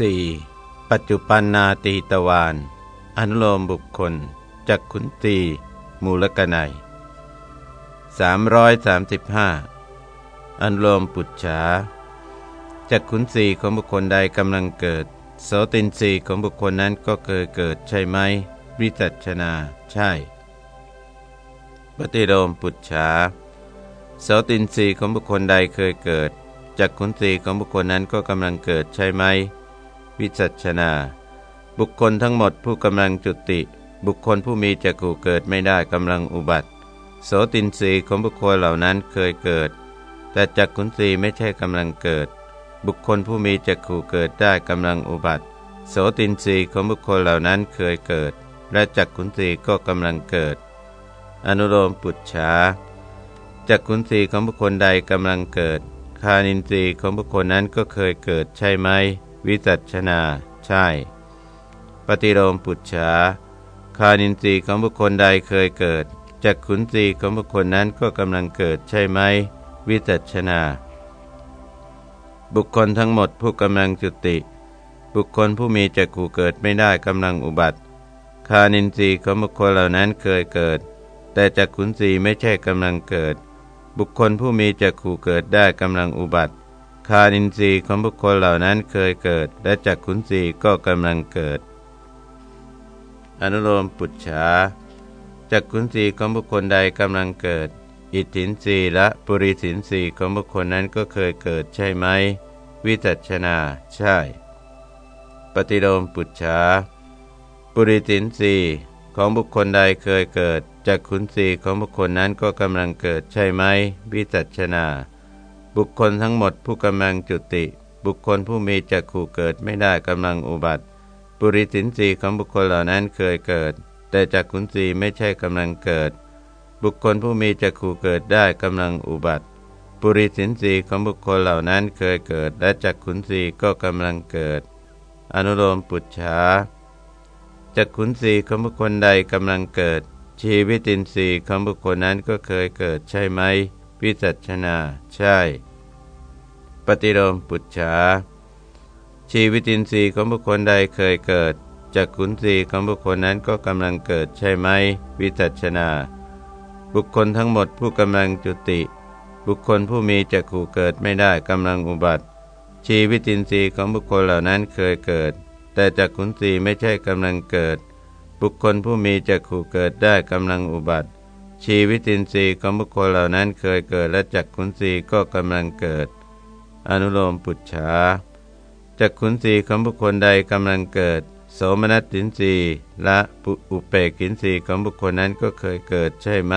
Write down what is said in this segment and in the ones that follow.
4. ปัจจุปันนาตีตวานอนุโลมบุคคลจักขุนตีมูลกนัย335 อนุโลมปุจฉาจักขุนสีของบุคคลใดกำลังเกิด โสตินสีของบุคคลนั้นก็เคยเกิดใช่ไหม วิจัชนาใช่ ปฏิโลมปุจฉาโสตินสีของบุคคลใดเคยเกิดจักขุนสีของบุคคลนั้นก็กำลังเกิดใช่ไหม วิจัชนา บุคคลทั้งหมดผู้กำลังจุติ บุคคลผู้มีจักขู่เกิดไม่ได้กำลังอุบัติ โสตินสีของบุคคลเหล่านั้นเคยเกิด แต่จักขุนสีไม่ใช่กำลังเกิด บุคคลผู้มีจักขู่เกิดได้กำลังอุบัติ โสตินสีของบุคคลเหล่านั้นเคยเกิด และจักขุนสีก็กำลังเกิด อนุโลมปุจฉาจักขุนสีของบุคคลใดกำลังเกิดคานินทรีย์ของบุคคลนั้นก็เคยเกิดใช่ไหม วิจัชนา ใช่ ปฏิโลมปุจฉาคานินทรีย์ของบุคคลใดเคยเกิดจักขุนทรีย์ของบุคคลนั้นก็กำลังเกิดใช่ไหม วิจัชนา บุคคลทั้งหมดผู้กำลังจุติ บุคคลผู้มีจักขู่เกิดไม่ได้กำลังอุบัติ คานินทรีย์ของบุคคลเหล่านั้นเคยเกิด แต่จักขุนทรีย์ไม่ใช่กำลังเกิด บุคคลผู้มีจักขู่เกิดได้กำลังอุบัติ คานินทรีย์ของบุคคลเหล่านั้นเคยเกิด และจักขุนทรีย์ก็กำลังเกิด อนุโลมปุจฉาจักขุนทรีย์ของบุคคลใดกำลังเกิด อิทธินทรีย์และปุริสินทรีย์ของบุคคลนั้นก็เคยเกิดใช่ไหม วิจัชนา ใช่ ปฏิโลมปุจฉาปุริสินทรีย์ของบุคคลใดเคยเกิดจากขุนศีของบุคคลนั้นก็กำลังเกิดใช่ไหม วิจัชนา บุคคลทั้งหมดผู้กำลังจุติ บุคคลผู้มีจักขู่เกิดไม่ได้กำลังอุบัติปุริสินสีของบุคคลเหล่านั้นเคยเกิด แต่จากขุนศีไม่ใช่กำลังเกิด บุคคลผู้มีจักขู่เกิดได้กำลังอุบัติปุริสินสีของบุคคลเหล่านั้นเคยเกิด และจักขุนศีก็กำลังเกิด อนุโลมปุจฉาจักขุนศีของบุคคลใดกำลังเกิด ชีวิตินทรีย์ของบุคคลนั้นก็เคยเกิดใช่ไหม วิจัชนา ใช่ ปฏิโลมปุจฉาชีวิตินทรีย์ของบุคคลใดเคยเกิดจากขุนทรีย์ของบุคคลนั้นก็กำลังเกิดใช่ไหม วิจัชนา บุคคลทั้งหมดผู้กำลังจุติ บุคคลผู้มีจักขู่เกิดไม่ได้กำลังอุบัติ ชีวิตินทรีย์ของบุคคลเหล่านั้นเคยเกิด แต่จากขุนทรีย์ไม่ใช่กำลังเกิด บุคคลผู้มีจักขู่เกิดได้กำลังอุบัติ ชีวิตินทรีย์ของบุคคลเหล่านั้นเคยเกิดและจักขุนทรีย์ก็กำลังเกิด อนุโลมปุจฉาจักขุนทรีย์ของบุคคลใดกำลังเกิด โสมนัสตินทรีย์และอุเปกินทรีย์ของบุคคลนั้นก็เคยเกิดใช่ไหม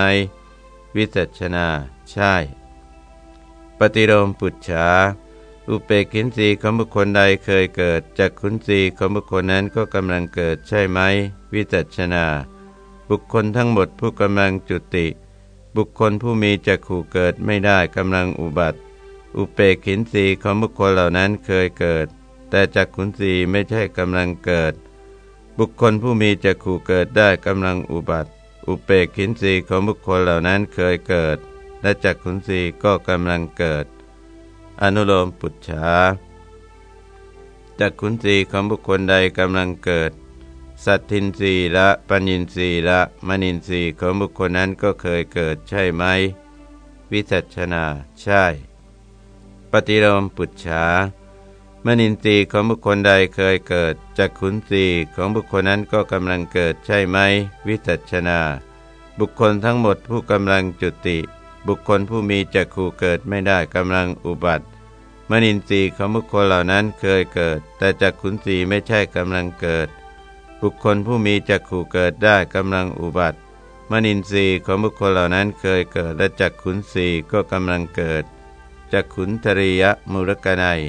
วิจัชนา ใช่ ปฏิโลมปุจฉาอุเปกินสีของบุคคลใดเคยเกิดจากขุนสีของบุคคลนั้นก็กำลังเกิดใช่ไหม วิจัชนา บุคคลทั้งหมดผู้กำลังจุติ บุคคลผู้มีจักขู่เกิดไม่ได้กำลังอุบัติ อุเปกขินสีของบุคคลเหล่านั้นเคยเกิด แต่จักขุนสีไม่ใช่กำลังเกิด บุคคลผู้มีจักขู่เกิดได้กำลังอุบัติ อุเปกขินสีของบุคคลเหล่านั้นเคยเกิด และจักขุนสีก็กำลังเกิด อนุโลมปุจฉาจากขุนสีของบุคคลใดกำลังเกิด สัตทินรีละปัญญินรีละมณินรีของบุคคลนั้นก็เคยเกิดใช่ไหม วิจัชนาใช่ ปฏิโลมปุจฉามณินทรีของบุคคลใดเคยเกิดจากขุนสีของบุคคลนั้นก็กำลังเกิดใช่ไหม วิจัชนา บุคคลทั้งหมดผู้กำลังจุติ บุคคลผู้มีจักขู่เกิดไม่ได้กำลังอุบัติมนินทรีย์ของบุคคลเหล่านั้นเคยเกิด แต่จักขุนสีไม่ใช่กำลังเกิด บุคคลผู้มีจักขู่เกิดได้กำลังอุบัติ มนินทรีย์ของบุคคลเหล่านั้นเคยเกิดและจักขุนสีก็กำลังเกิดจักขุนทริยมุรกนัย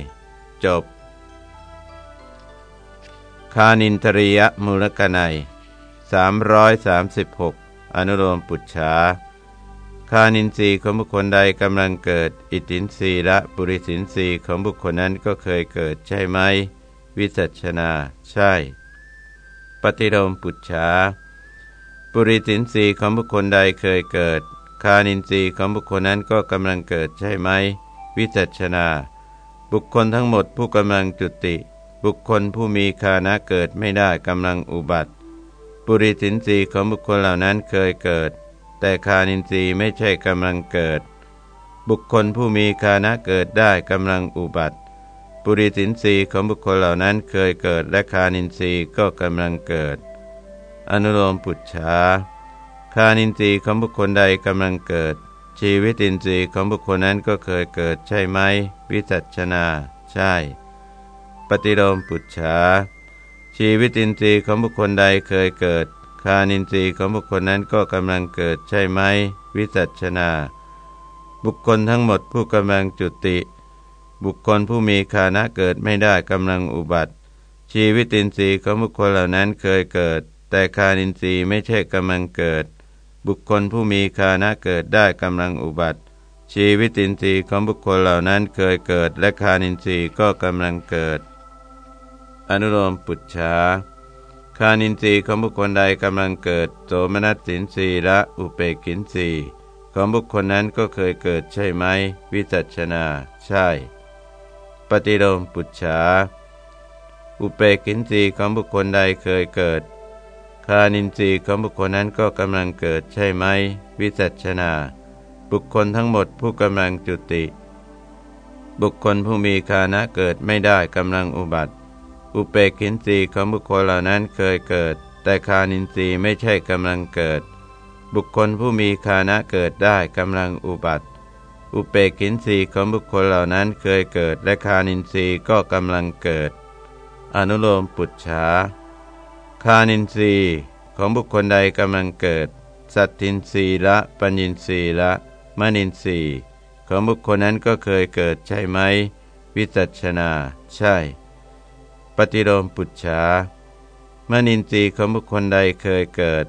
จบ คานินทริยมุรกนัย336 อนุโลมปุจฉาคานินทรีย์ของบุคคลใดกำลังเกิด อิตินทรีย์และปุริสินทรีย์ของบุคคลนั้นก็เคยเกิดใช่ไหม วิจัชนา ใช่ ปฏิโลมปุจฉาปุริสินทรีย์ของบุคคลใดเคยเกิด คานินทรีย์ของบุคคลนั้นก็กำลังเกิดใช่ไหม วิจัชนา บุคคลทั้งหมดผู้กำลังจุติ บุคคลผู้มีคานะเกิดไม่ได้กำลังอุบัติ ปุริสินสีของบุคคลเหล่านั้นเคยเกิด แต่คานินทรีย์ไม่ใช่กำลังเกิด บุคคลผู้มีคานะเกิดได้กำลังอุบัติ ปุริสินสีของบุคคลเหล่านั้นเคยเกิดและคานินทรีย์ก็กำลังเกิด อนุโลมปุจฉาคานินทรีย์ของบุคคลใดกำลังเกิด ชีวิตินทรีย์ของบุคคลนั้นก็เคยเกิดใช่ไหม วิจัชนา ใช่ ปฏิโลมปุจฉาชีวิตินทรีย์ของบุคคลใดเคยเกิด คานินทรีย์ของบุคคลนั้นก็กำลังเกิดใช่ไหม วิจัชนา บุคคลทั้งหมดผู้กำลังจุติ บุคคลผู้มีคานะเกิดไม่ได้กำลังอุบัติ ชีวิตินทรีย์ของบุคคลเหล่านั้นเคยเกิด แต่คานินทรีย์ไม่ใช่กำลังเกิด บุคคลผู้มีคานะเกิดได้กำลังอุบัติ ชีวิตินทรีย์ของบุคคลเหล่านั้นเคยเกิด และคานินทรีย์ก็กำลังเกิด อนุโลมปุจฉาคานินทรีย์ของบุคคลใดกำลังเกิดโสมนัสสินทรีย์และอุเปกินทรีย์ของบุคคลนั้นก็เคยเกิดใช่ไหม วิจัชนา ใช่ ปฏิโลมปุจฉา อุเปกินทรีย์ของบุคคลใดเคยเกิด คานินทรีย์ของบุคคลนั้นก็กำลังเกิดใช่ไหม วิจัชนา บุคคลทั้งหมดผู้กำลังจุติ บุคคลผู้มีคานะเกิดไม่ได้กำลังอุบัติ อุเปกินทรีย์ของบุคคลเหล่านั้นเคยเกิด แต่คานินทรีย์ไม่ใช่กำลังเกิด บุคคลผู้มีคานะเกิดได้กำลังอุบัติ อุเปกินรีของบุคคลเหล่านั้นเคยเกิด และคานินทรีย์ก็กำลังเกิด อนุโลมปุจฉาคานินทรีย์ของบุคคลใดกำลังเกิด สัตทินรีละปัญญินรีละมณินรีของบุคคลนั้นก็เคยเกิดใช่ไหม วิจัชนา ใช่ ปฏิโลมปุจฉามณินทรีย์ของบุคคลใดเคยเกิด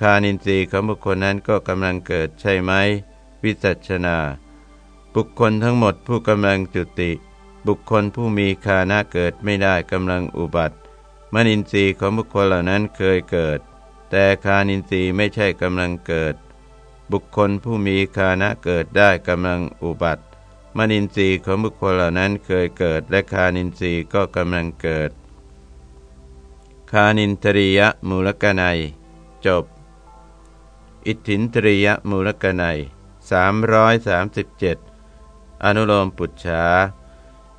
คานินทรีย์ของบุคคลนั้นก็กำลังเกิดใช่ไหม วิจัชนา บุคคลทั้งหมดผู้กำลังจุติ บุคคลผู้มีคานะเกิดไม่ได้กำลังอุบัติมนินทรีย์ของบุคคลเหล่านั้นเคยเกิด แต่คานินทรีย์ไม่ใช่กำลังเกิด บุคคลผู้มีคานะเกิดได้กำลังอุบัติมนินทรีย์ของบุคคลเหล่านั้นเคยเกิด และคานินทรีย์ก็กำลังเกิด คานินทรียมูลกนัย จบ อิทธินทรียมูลกนัย337 อนุโลมปุจฉา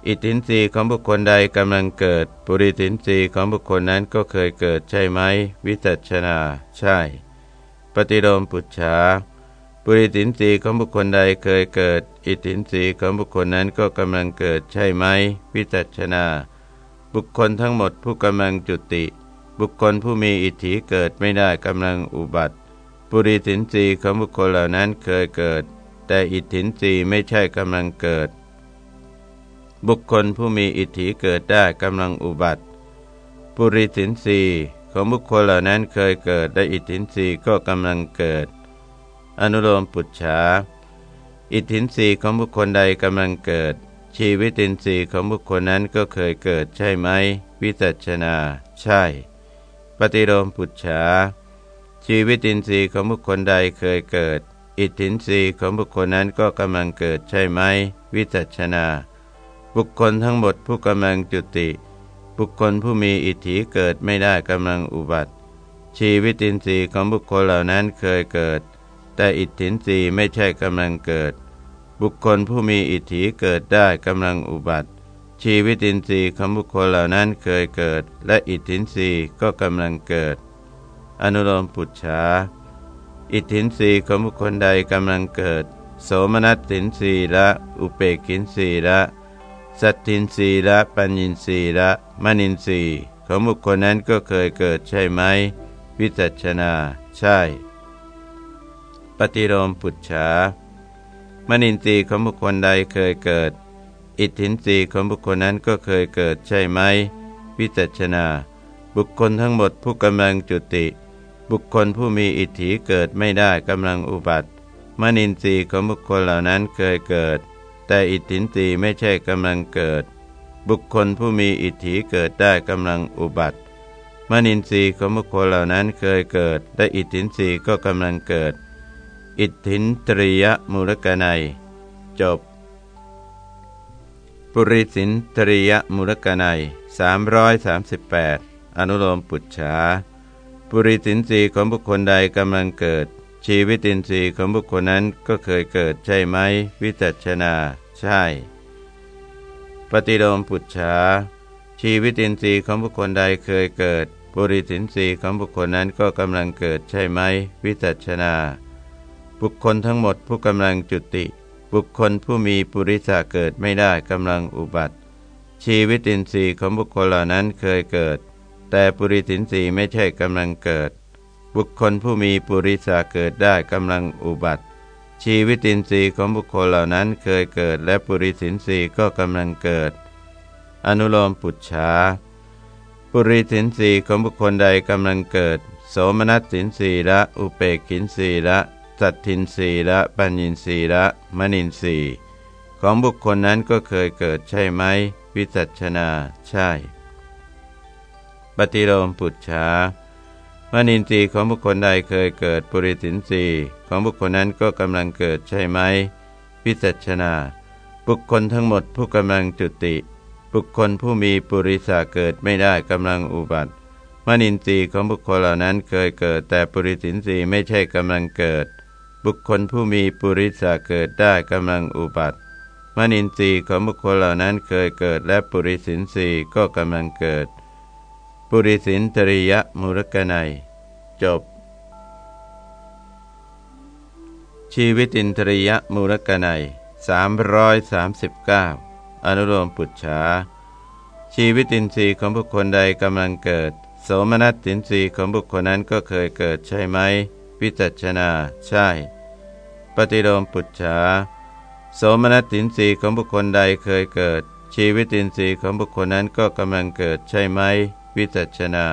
อิทินรีของบุคคลใดกำลังเกิด ปุริสินรีของบุคคลนั้นก็เคยเกิดใช่ไหม วิจัชนา ใช่ ปฏิโลมปุจฉาปุริสินรีของบุคคลใดเคยเกิด อิทินรีของบุคคลนั้นก็กำลังเกิดใช่ไหม วิจัชนา บุคคลทั้งหมดผู้กำลังจุติ บุคคลผู้มีอิทธิเกิดไม่ได้กำลังอุบัติ ปุริสินรีของบุคคลเหล่านั้นเคยเกิด แต่อิทธินรีไม่ใช่กำลังเกิด บุคคลผู้มีอิทธิเกิดได้กำลังอุบัติ ปุริสินสีของบุคคลเหล่านั้นเคยเกิดได้อิทธินสีก็กำลังเกิด อนุโลมปุจฉาอิทธินสีของบุคคลใดกำลังเกิด ชีวิตินทรีย์ของบุคคลนั้นก็เคยเกิดใช่ไหม วิจัชนา ใช่ ปฏิโลมปุจฉาชีวิตินทรีย์ของบุคคลใดเคยเกิด อิทธินรีของบุคคลนั้นก็กำลังเกิดใช่ไหมวิจัชนา บุคคลทั้งหมดผู้กำลังจุติ บุคคลผู้มีอิทธิเกิดไม่ได้กำลังอุบัติ ชีวิตินทรีย์ของบุคคลเหล่านั้นเคยเกิด แต่อิทธินรีไม่ใช่กำลังเกิด บุคคลผู้มีอิทธิเกิดได้กำลังอุบัติ ชีวิตินทรีย์ของบุคคลเหล่านั้นเคยเกิด และอิทธินรีก็กำลังเกิด อนุโลมปุจฉา อิทธินรีของบุคคลใดกำลังเกิด โสมนัสสินรีละอุเปกินรีละสัตทินรีละปัญญินรีละมณินรีของบุคคลนั้นก็เคยเกิดใช่ไหมวิจัชนาใช่ ปฏิโลมปุจฉามณินทรีของบุคคลใดเคยเกิด อิทธินรีของบุคคลนั้นก็เคยเกิดใช่ไหมวิจัชนา บุคคลทั้งหมดผู้กำลังจุติ บุคคลผู้มีอิทธิเกิดไม่ได้กำลังอุบัติมณินทรีของบุคคลเหล่านั้นเคยเกิด แต่อิทธินรีไม่ใช่กำลังเกิด บุคคลผู้มีอิทธิเกิดได้กำลังอุบัติ มนินทรีย์ของบุคคลเหล่านั้นเคยเกิด และอิทธินรีก็กำลังเกิด อิทธินตรียมูลกนัย จบ ปุริสินตริยมุรกนัย338 อนุโลมปุจฉา ปุริสินสีของบุคคลใดกำลังเกิด ชีวิตินทรีย์ของบุคคลนั้นก็เคยเกิดใช่ไหม วิจัชนา ใช่ ปฏิโลมปุจฉาชีวิตินทรีย์ของบุคคลใดเคยเกิดปุริสินทรีย์ของบุคคลนั้นก็กำลังเกิดใช่ไหม วิจัชนา บุคคลทั้งหมดผู้กำลังจุติ บุคคลผู้มีปุริสาเกิดไม่ได้กำลังอุบัติ ชีวิตินทรีย์ของบุคคลเหล่านั้นเคยเกิด แต่ปุริสินทรีไม่ใช่กำลังเกิด บุคคลผู้มีปุริสาเกิดได้กำลังอุบัติ ชีวิตินทรีย์ของบุคคลเหล่านั้นเคยเกิด และปุริสินทรีย์ก็กำลังเกิด อนุโลมปุจฉาปุริสินทรีย์ของบุคคลใดกำลังเกิด โสมนัสสินทรีย์ละ อุเปกินทรีย์ละ สัตทินรีละ ปัญญินรีละมณินรีของบุคคลนั้นก็เคยเกิดใช่ไหม วิจัชนา ใช่ ปฏิโลมปุจฉามณินทรีของบุคคลใดเคยเกิดปุริสินทรีของบุคคลนั้นก็กำลังเกิดใช่ไหมวิจัชนา บุคคลทั้งหมดผู้กำลังจุติ บุคคลผู้มีปุริสาเกิดไม่ได้กำลังอุบัติมณินทรีย์ของบุคคลเหล่านั้นเคยเกิด แต่ปุริสินทรีย์ไม่ใช่กำลังเกิด บุคคลผู้มีปุริสาเกิดได้กำลังอุบัติมนินทรีย์ของบุคคลเหล่านั้นเคยเกิด และปุริสินทรีย์ก็กำลังเกิด ปุริสินตริยมุรกนัย จบ ชีวิตินทริยมูรกนัย339 อนุโลมปุจฉาชีวิตินทรีย์ของบุคคลใดกำลังเกิด โสมนัสสินทรีย์ของบุคคลนั้นก็เคยเกิดใช่ไหม วิจัชนา ใช่ ปฏิโลมปุจฉาโสมนัสตินสีของบุคคลใดเคยเกิด ชีวิตินทรีย์ของบุคคลนั้นก็กำลังเกิดใช่ไหม วิจัชนา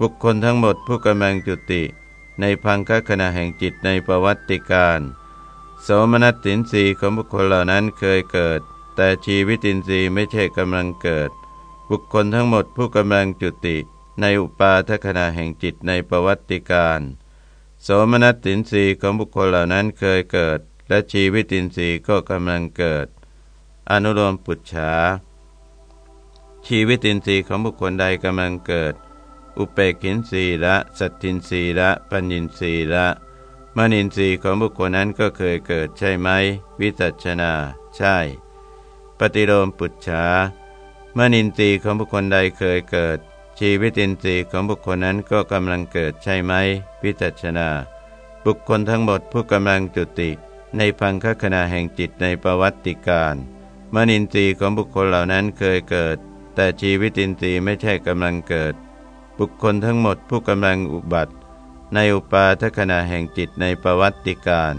บุคคลทั้งหมดผู้กำลังจุติ ในพังคขณะแห่งจิตในประวัติการโสมนัสตินสีของบุคคลเหล่านั้นเคยเกิด แต่ชีวิตินทรีย์ไม่ใช่กำลังเกิด บุคคลทั้งหมดผู้กำลังจุติ ในอุปาทขณะแห่งจิตในประวัติการโสมนัสตินรีของบุคคลเหล่านั้นเคยเกิด และชีวิตินทรีย์ก็กำลังเกิด อนุโลมปุจฉา ชีวิตินทรีย์ของบุคคลใดกำลังเกิด อุเปกินทรีละ สัตตินทรีละ ปัญญินทรีละมณินทรีย์ของบุคคลนั้นก็เคยเกิดใช่ไหม วิจัชนา ใช่ ปฏิโลมปุจฉามณินทรีย์ของบุคคลใดเคยเกิด ชีวิตินทรีย์ของบุคคลนั้นก็กำลังเกิดใช่ไหมพิจัชนา บุคคลทั้งหมดผู้กำลังจุติ ในพังคขณะแห่งจิตในประวัติการ มนินทรีย์ของบุคคลเหล่านั้นเคยเกิด แต่ชีวิตินทรีย์ไม่ใช่กำลังเกิด บุคคลทั้งหมดผู้กำลังอุบัติ ในอุปาทขณะแห่งจิตในประวัติการ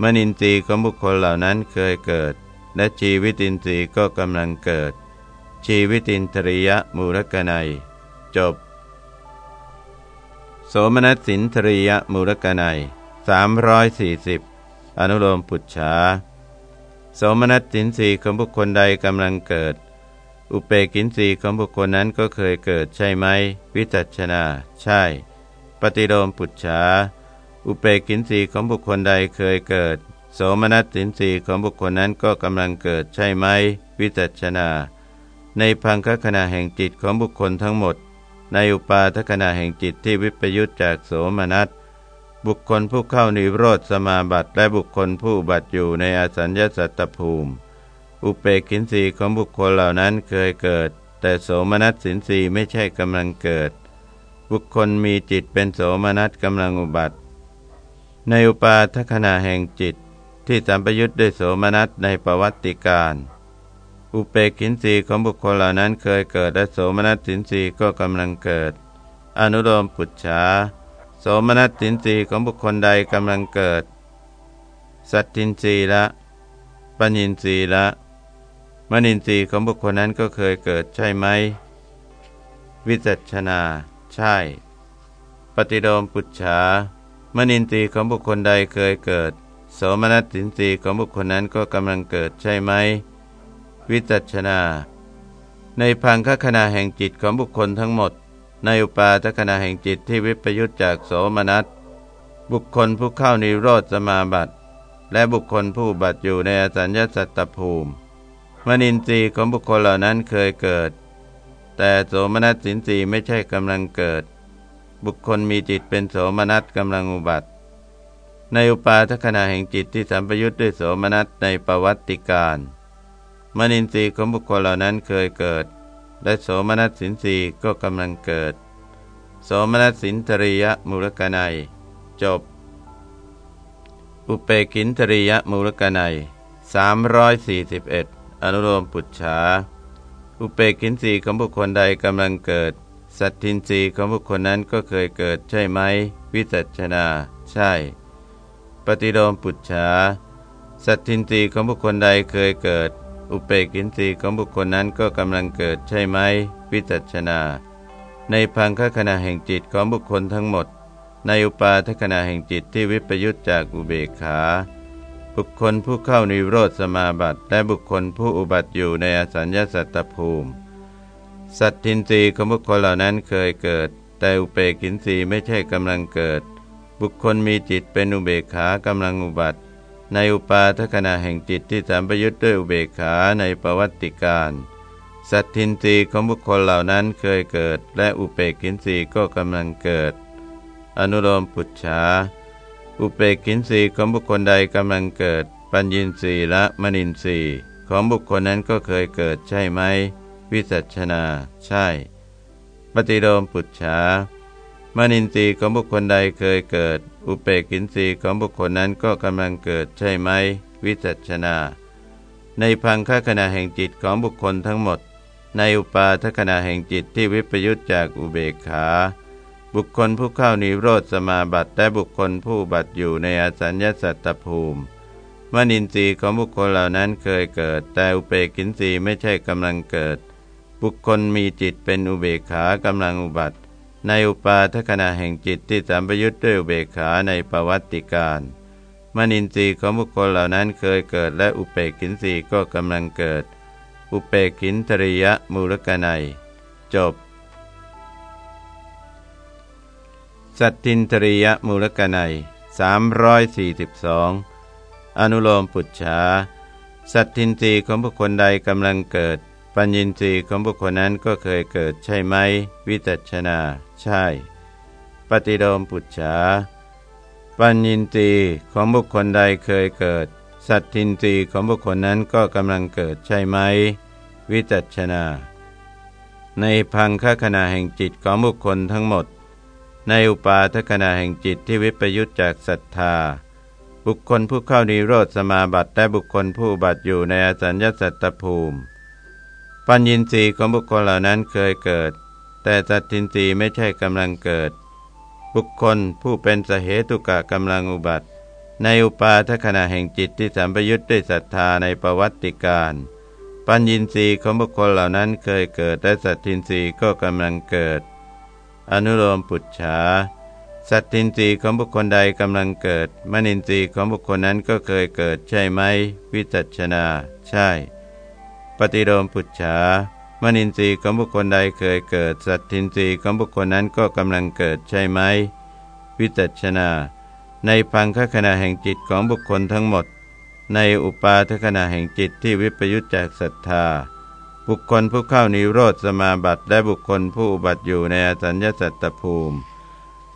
มนินทรีย์ของบุคคลเหล่านั้นเคยเกิด และชีวิตินทรีย์ก็กำลังเกิด ชีวิตินทริยมูลกนัย จบ โสมนัสสินทริยมูลกนัย340 อนุโลมปุจฉาโสมนัสสินสีของบุคคลใดกำลังเกิด อุเปกินสีของบุคคลนั้นก็เคยเกิดใช่ไหม วิจัชนา ใช่ ปฏิโลมปุจฉา อุเปกินสีของบุคคลใดเคยเกิด โสมนัสสินสีของบุคคลนั้นก็กำลังเกิดใช่ไหม วิจัชนา ในพังคขณะแห่งจิตของบุคคลทั้งหมด ในอุปาทขณะแห่งจิตที่วิปยุตจากโสมนัสบุคคลผู้เข้านิโรธสมาบัติและบุคคลผู้บัติอยู่ในอสัญญาสัตตภูมิ อุเปกินสีของบุคคลเหล่านั้นเคยเกิด แต่โสมนัสสินสีไม่ใช่กำลังเกิด บุคคลมีจิตเป็นโสมนัสกำลังอุบัติ ในอุปาทขณะแห่งจิตที่สัมปยุตด้วยโสมนัสในประวัติการอุเปกินสีของบุคคลเหล่านั้นเคยเกิดและโสมนัสสินสีก็กำลังเกิด อนุโลมปุจฉาโสมนัสสินสีของบุคคลใดกำลังเกิด สัตทินสีละปัญญินสีละ มณินสีของบุคคลนั้นก็เคยเกิดใช่ไหม วิจัชนา ใช่ ปฏิโลมปุจฉามณินสีของบุคคลใดเคยเกิด โสมนัสสินสีของบุคคลนั้นก็กำลังเกิดใช่ไหม วิจัชนา ในพังคขณะแห่งจิตของบุคคลทั้งหมด ในอุปาทขณะแห่งจิตที่วิปยุตจากโสมนัส บุคคลผู้เข้านิโรธสมาบัติ และบุคคลผู้บัติอยู่ในอสัญญาสัตตภูมิ มนินทรีย์ของบุคคลเหล่านั้นเคยเกิด แต่โสมนัสสินทรีย์ไม่ใช่กำลังเกิด บุคคลมีจิตเป็นโสมนัสกำลังอุบัติ ในอุปาทขณะแห่งจิตที่สัมปยุทธ์ด้วยโสมนัสในประวัติการมนินทรีย์ของบุคคลเหล่านั้นเคยเกิด และโสมนัสสินทรีย์ก็กำลังเกิด โสมนัสสินทริยมูลกนัย จบ อุเปกินทริยมูลกนัย341 อนุโลมปุจฉาอุเปกินสีของบุคคลใดกำลังเกิด สัตทินรีของบุคคลนั้นก็เคยเกิดใช่ไหม วิจัชนา ใช่ ปฏิโลมปุจฉาสัตทินรีของบุคคลใดเคยเกิด อุเปกินสีของบุคคลนั้นก็กำลังเกิดใช่ไหม วิจัชนา ในพังคขณะแห่งจิตของบุคคลทั้งหมด ในอุปาทขณะแห่งจิตที่วิปยุตจากอุเบกขา บุคคลผู้เข้านิโรธสมาบัติและบุคคลผู้อุบัติอยู่ในอสัญญาสัตตภูมิ สัตทินรีของบุคคลเหล่านั้นเคยเกิด แต่อุเปกินรีไม่ใช่กำลังเกิด บุคคลมีจิตเป็นอุเบกขากำลังอุบัติ ในอุปาทขณะแห่งจิตที่สามประยุทธ์ด้วยอุเบกขาในประวัติการสัตทินรีของบุคคลเหล่านั้นเคยเกิด และอุเปกินรีก็กำลังเกิด อนุโลมปุจฉา อุเปกินสีของบุคคลใดกำลังเกิด ปัญญินสีและมณินสีของบุคคลนั้นก็เคยเกิดใช่ไหม วิสัชนา ใช่ ปฏิโลมปุจฉามณินทรีย์ของบุคคลใดเคยเกิด อุเปกินสีของบุคคลนั้นก็กำลังเกิดใช่ไหม วิจัชนา ในพังคขณะแห่งจิตของบุคคลทั้งหมด ในอุปาทขณะแห่งจิตที่วิปยุตจากอุเบกขา บุคคลผู้เข้านิโรธสมาบัติและบุคคลผู้บัติอยู่ในอสัญญสัตตภูมิมนินทรีย์ของบุคคลเหล่านั้นเคยเกิด แต่อุเบกินทรีย์ไม่ใช่กำลังเกิด บุคคลมีจิตเป็นอุเบกขากำลังอุบัติ ในอุปาทขณะแห่งจิตที่สัมปยุทธ์ด้วยอุเบกขาในประวัติการมนินทรีย์ของบุคคลเหล่านั้นเคยเกิด และอุเบกินทรีย์ก็กำลังเกิด อุเบกินทริยมูลกนัย จบ สัตตินตริยมูลกนัย342 อนุโลมปุจฉาสัตทินรีของบุคคลใดกำลังเกิด ปัญญินทรีของบุคคลนั้นก็เคยเกิดใช่ไหม วิจัชนา ใช่ ปฏิโลมปุจฉาปัญญินทรีของบุคคลใดเคยเกิด สัตทินรีของบุคคลนั้นก็กำลังเกิดใช่ไหม วิจัชนา ในพังคขณะแห่งจิตของบุคคลทั้งหมด ในอุปาทขณะแห่งจิตที่วิปยุตจากศรัทธา บุคคลผู้เข้านิโรธสมาบัติและบุคคลผู้บัติอยู่ในอสัญญาสัตตภูมิ ปัญญินทรีย์ของบุคคลเหล่านั้นเคยเกิด แต่สัตทินทรีย์ไม่ใช่กำลังเกิด บุคคลผู้เป็นสเหตุกะกำลังอุบัติ ในอุปาทขณะแห่งจิตที่สัมปยุตด้วยศรัทธาในประวัติการปัญญินทรีย์ของบุคคลเหล่านั้นเคยเกิดและสัตทินทรีย์ก็กำลังเกิด อนุโลมปุจฉาสัตตินทรีย์ของบุคคลใดกำลังเกิด มนินทรีย์ของบุคคลนั้นก็เคยเกิดใช่ไหม วิจัชนา ใช่ ปฏิโลมปุจฉามนินทรีย์ของบุคคลใดเคยเกิด สัตตินทรีย์ของบุคคลนั้นก็กำลังเกิดใช่ไหม วิจัชนา ในพังคขณะแห่งจิตของบุคคลทั้งหมด ในอุปาทขณะแห่งจิตที่วิปยุจจากศรัทธา บุคคลผู้เข้านิโรธสมาบัติและบุคคลผู้อุบัติอยู่ในอสัญญาสัตตภูมิ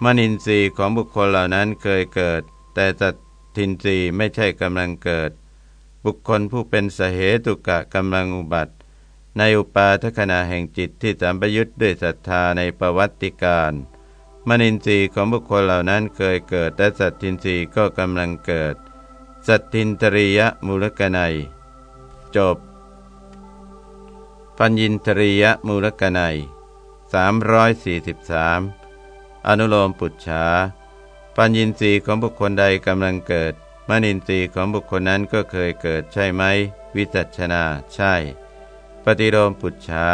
มนินทรีย์ของบุคคลเหล่านั้นเคยเกิด แต่สัตทินทรีย์ไม่ใช่กำลังเกิด บุคคลผู้เป็นสเหตุกะกำลังอุบัติ ในอุปาทขณะแห่งจิตที่สัมปยุทธ์ด้วยศรัทธาในประวัติการมนินทรีย์ของบุคคลเหล่านั้นเคยเกิดแต่สัตทินทรีย์ก็กำลังเกิด สัตทินตริยมูลกนัย จบ ปัญญินทรียมูลกนัย343 อนุโลมปุจฉาปัญญินทรีย์ของบุคคลใดกำลังเกิด มนินทรีย์ของบุคคลนั้นก็เคยเกิดใช่ไหม วิจัชนา ใช่ ปฏิโลมปุจฉา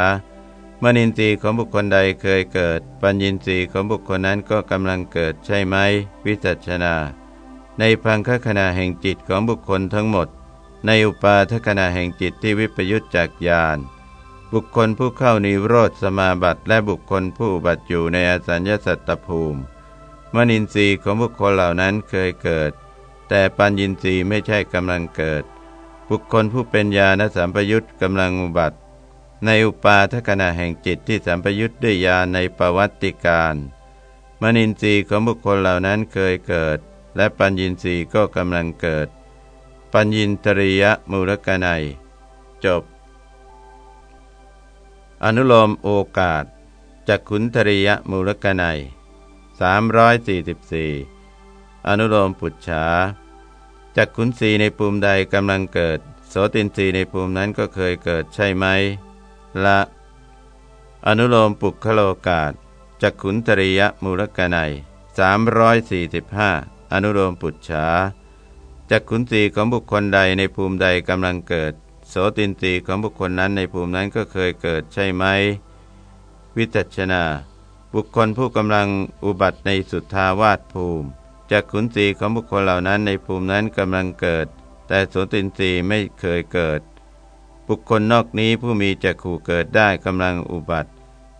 มนินทรีย์ของบุคคลใดเคยเกิด ปัญญินทรีย์ของบุคคลนั้นก็กำลังเกิดใช่ไหม วิจัชนา ในพังคขณะแห่งจิตของบุคคลทั้งหมด ในอุปาทขณะแห่งจิตที่วิปยุตจากญาณ บุคคลผู้เข้านิโรธสมาบัติและบุคคลผู้บัติอยู่ในอสัญญาสัตตภูมิ มนินทรีย์ของบุคคลเหล่านั้นเคยเกิด แต่ปัญญินทรีย์ไม่ใช่กำลังเกิดบบุคคลผู้เป็นญาณสัมปยุตกำลังอุบัติ ในอุปาทขณะแห่งจิตที่สัมปยุตด้วยญาณในประวัติการมนินทรีย์ของบุคคลเหล่านั้นเคยเกิด และปัญญินทรีย์ก็กำลังเกิด ปัญญินตริยมูลกนัย จบ อนุโลมโอกาสจักขุนทริยมูลกนัย344 อนุโลมปุจฉาจักขุนสีในภูมิใดกำลังเกิด โสตินสีในภูมินั้นก็เคยเกิดใช่ไหม ละ อนุโลมปุคโลกาศจักขุนตริยมูลกนัย345 อนุโลมปุจฉาจักขุนสีของบุคคลใดในภูมิใดกำลังเกิด โสตินสีของบุคคลนั้นในภูมินั้นก็เคยเกิดใช่ไหม วิจัชนา บุคคลผู้กำลังอุบัติในสุทธาวาสภูมิจักขุนสีของบุคคลเหล่านั้นในภูมินั้นกำลังเกิด แต่โสตินสีไม่เคยเกิด บุคคลนอกนี้ผู้มีจักขู่เกิดได้กำลังอุบัติ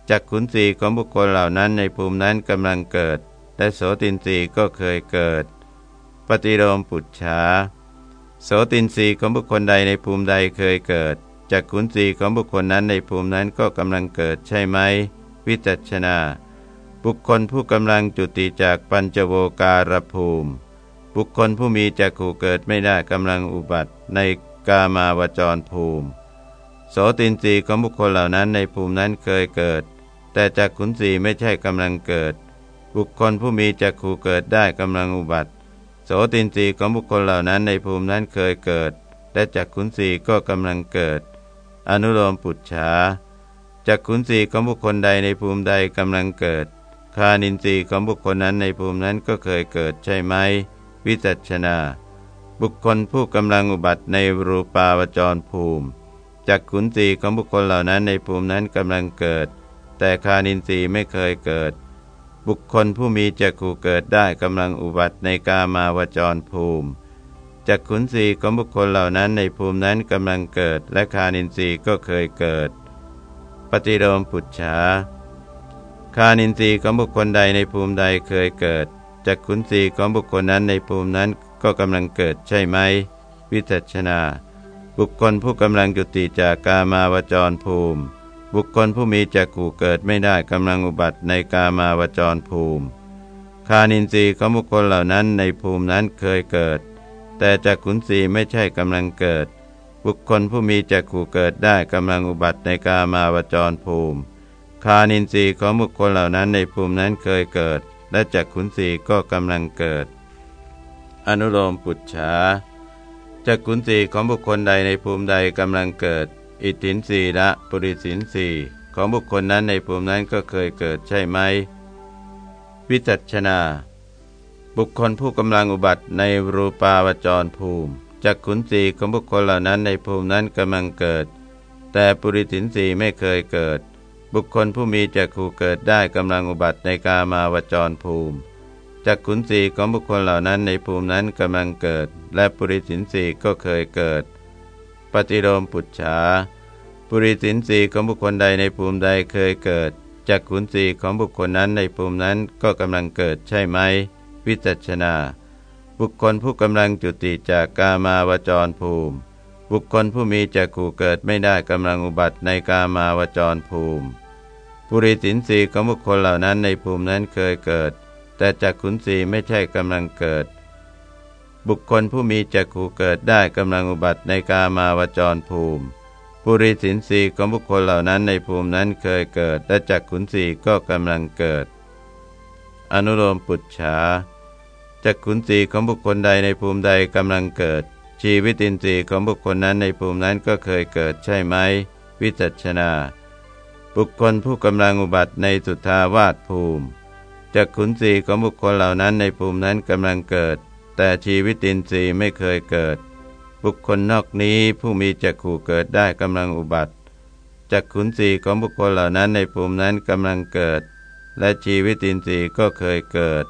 จักขุนสีของบุคคลเหล่านั้นในภูมินั้นกำลังเกิดและโสตินสีก็เคยเกิด ปฏิโลมปุจฉา โสตินสีของบุคคลใดในภูมิใดเคยเกิดจักขุนสีของบุคคลนั้นในภูมินั้นก็กำลังเกิดใช่ไหม วิจัชนา บุคคลผู้กำลังจุติจากปัญจโวการภูมิ บุคคลผู้มีจักขู่เกิดไม่ได้กำลังอุบัติในกามาวจรภูมิ โสตินสีของบุคคลเหล่านั้นในภูมินั้นเคยเกิด แต่จักขุนสีไม่ใช่กำลังเกิด บุคคลผู้มีจักขู่เกิดได้กำลังอุบัติ โสตินสีของบุคคลเหล่านั้นในภูมินั้นเคยเกิด และจักขุนสีก็กำลังเกิด อนุโลมปุจฉาจักขุนสีของบุคคลใดในภูมิใดกำลังเกิด คานินทรีย์ของบุคคลนั้นในภูมินั้นก็เคยเกิดใช่ไหม วิจัชนา บุคคลผู้กำลังอุบัติในรูปาวจรภูมิจักขุนสีของบุคคลเหล่านั้นในภูมินั้นกำลังเกิด แต่คานินทรีย์ไม่เคยเกิด บุคคลผู้มีจักขู่เกิดได้กำลังอุบัติในกามาวจรภูมิจักขุนสีของบุคคลเหล่านั้นในภูมินั้นกำลังเกิด และคานินทรีย์ก็เคยเกิด ปฏิโลมปุจฉาคานินทรีย์ของบุคคลใดในภูมิใดเคยเกิดจักขุนสีของบุคคลนั้นในภูมินั้นก็กำลังเกิดใช่ไหม วิจัชนา บุคคลผู้กำลังจุติจากกามาวจรภูมิ บุคคลผู้มีจักขู่เกิดไม่ได้กำลังอุบัติในกามาวจรภูมิ คานินทรีย์ของบุคคลเหล่านั้นในภูมินั้นเคยเกิด แต่จักขุนสีไม่ใช่กำลังเกิด บุคคลผู้มีจักขู่เกิดได้กำลังอุบัติในกามาวจรภูมิ คานินทรีย์ของบุคคลเหล่านั้นในภูมินั้นเคยเกิด และจักขุนสีก็กำลังเกิด อนุโลมปุจฉาจักขุนสีของบุคคลใดในภูมิใดกำลังเกิด อิทธินสีละปุริสินสีของบุคคลนั้นในภูมินั้นก็เคยเกิดใช่ไหม วิจัชนา บุคคลผู้กำลังอุบัติในรูปาวจรภูมิจักขุนสีของบุคคลเหล่านั้นในภูมินั้นกำลังเกิด แต่ปุริสินสีไม่เคยเกิด บุคคลผู้มีจักขูเกิดได้กำลังอุบัติในกามาวจรภูมิจักขุนสีของบุคคลเหล่านั้นในภูมินั้นกำลังเกิด และปุริสินสีก็เคยเกิด ปฏิโลมปุจฉาปุริสินสีของบุคคลใดในภูมิใดเคยเกิดจากขุนสีของบุคคลนั้นในภูมินั้นก็กำลังเกิดใช่ไหม วิจัชนา บุคคลผู้กำลังจุติจากกามาวจรภูมิ บุคคลผู้มีจักขู่เกิดไม่ได้กำลังอุบัติในกามาวจรภูมิ ปุริสินสีของบุคคลเหล่านั้นในภูมินั้นเคยเกิด แต่จากขุนสีไม่ใช่กำลังเกิด บุคคลผู้มีจักขู่เกิดได้กำลังอุบัติในกามาวจรภูมิ ปุริสินสีของบุคคลเหล่านั้นในภูมินั้นเคยเกิดและจักขุนสีก็กำลังเกิด อนุโลมปุจฉาจักขุนสีของบุคคลใดในภูมิใดกำลังเกิด ชีวิตินทรีย์ของบุคคลนั้นในภูมินั้นก็เคยเกิดใช่ไหม วิจัชนา บุคคลผู้กำลังอุบัติในสุทาวาสภูมิจักขุนสีของบุคคลเหล่านั้นในภูมินั้นกำลังเกิด แต่ชีวิตินทรีย์ไม่เคยเกิด บุคคลนอกนี้ผู้มีจักขู่เกิดได้กำลังอุบัติจักขุนสีของบุคคลเหล่านั้นในภูมินั้นกำลังเกิด และชีวิตินทรีย์ก็เคยเกิด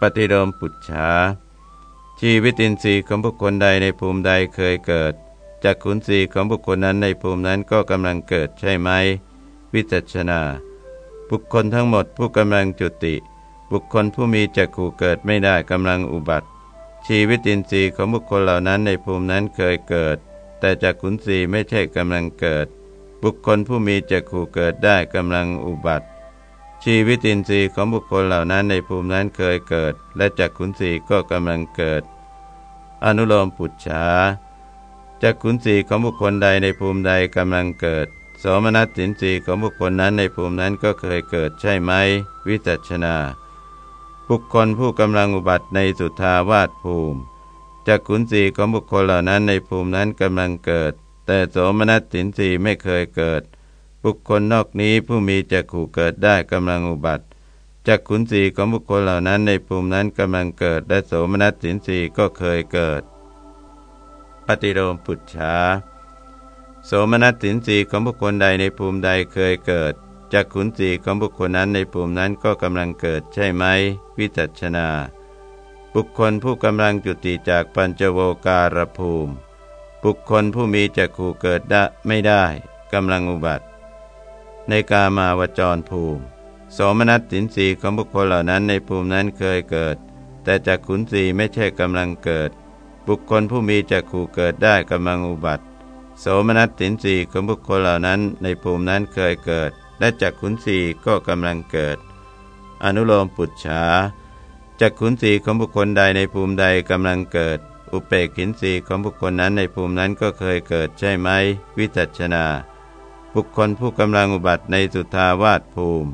ปฏิโลมปุจฉาชีวิตินทรีย์ของบุคคลใดในภูมิใดเคยเกิดจักขุนสีของบุคคลนั้นในภูมินั้นก็กำลังเกิดใช่ไหม วิจัชนา บุคคลทั้งหมดผู้กำลังจุติ บุคคลผู้มีจักขู่เกิดไม่ได้กำลังอุบัติ ชีวิตินทรีย์ของบุคคลเหล่านั้นในภูมินั้นเคยเกิด แต่จักขุนสีไม่ใช่กำลังเกิด บุคคลผู้มีจักขู่เกิดได้กำลังอุบัติ ชีวิตินทรีย์ของบุคคลเหล่านั้นในภูมินั้นเคยเกิด และจักขุนสีก็กำลังเกิด อนุโลมปุจฉาจักขุนสีของบุคคลใดในภูมิใดกำลังเกิด สมนัตสินสีของบุคคลนั้นในภูมินั้นก็เคยเกิดใช่ไหม วิจัชนา บุคคลผู้กำลังอุบัติในสุทาวาสภูมิจักขุนสีของบุคคลเหล่านั้นในภูมินั้นกำลังเกิด แต่โสมนัตสินสีไม่เคยเกิด บุคคลนอกนี้ผู้มีจักขู่เกิดได้กำลังอุบัติจักขุนสีของบุคคลเหล่านั้นในภูมินั้นกำลังเกิด และโสมนัตสินสีก็เคยเกิด ปฏิโลมปุจฉาโสมนัสสินสีของบุคคลใดในภูมิใดเคยเกิด จักขุนสีของบุคคลนั้นในภูมินั้นก็กำลังเกิดใช่ไหม วิจัชนา บุคคลผู้กำลังจุติจากปัญจโวการภูมิ บุคคลผู้มีจักขู่เกิดได้ไม่ได้กำลังอุบัติ ในกามาวจรภูมิโสมนัสสินสีของบุคคลเหล่านั้นในภูมินั้นเคยเกิด แต่จักขุนสีไม่ใช่กำลังเกิด บุคคลผู้มีจักขู่เกิดได้กำลังอุบัติ โสมนัสสินสีของบุคคลเหล่านั้นในภูมินั้นเคยเกิด และจักขุนสีก็กำลังเกิด อนุโลมปุจฉาจักขุนสีของบุคคลใดในภูมิใดกำลังเกิด อุเปกขินสีของบุคคลนั้นในภูมินั้นก็เคยเกิดใช่ไหม วิจัชนา บุคคลผู้กำลังอุบัติในสุทาวาสภูมิ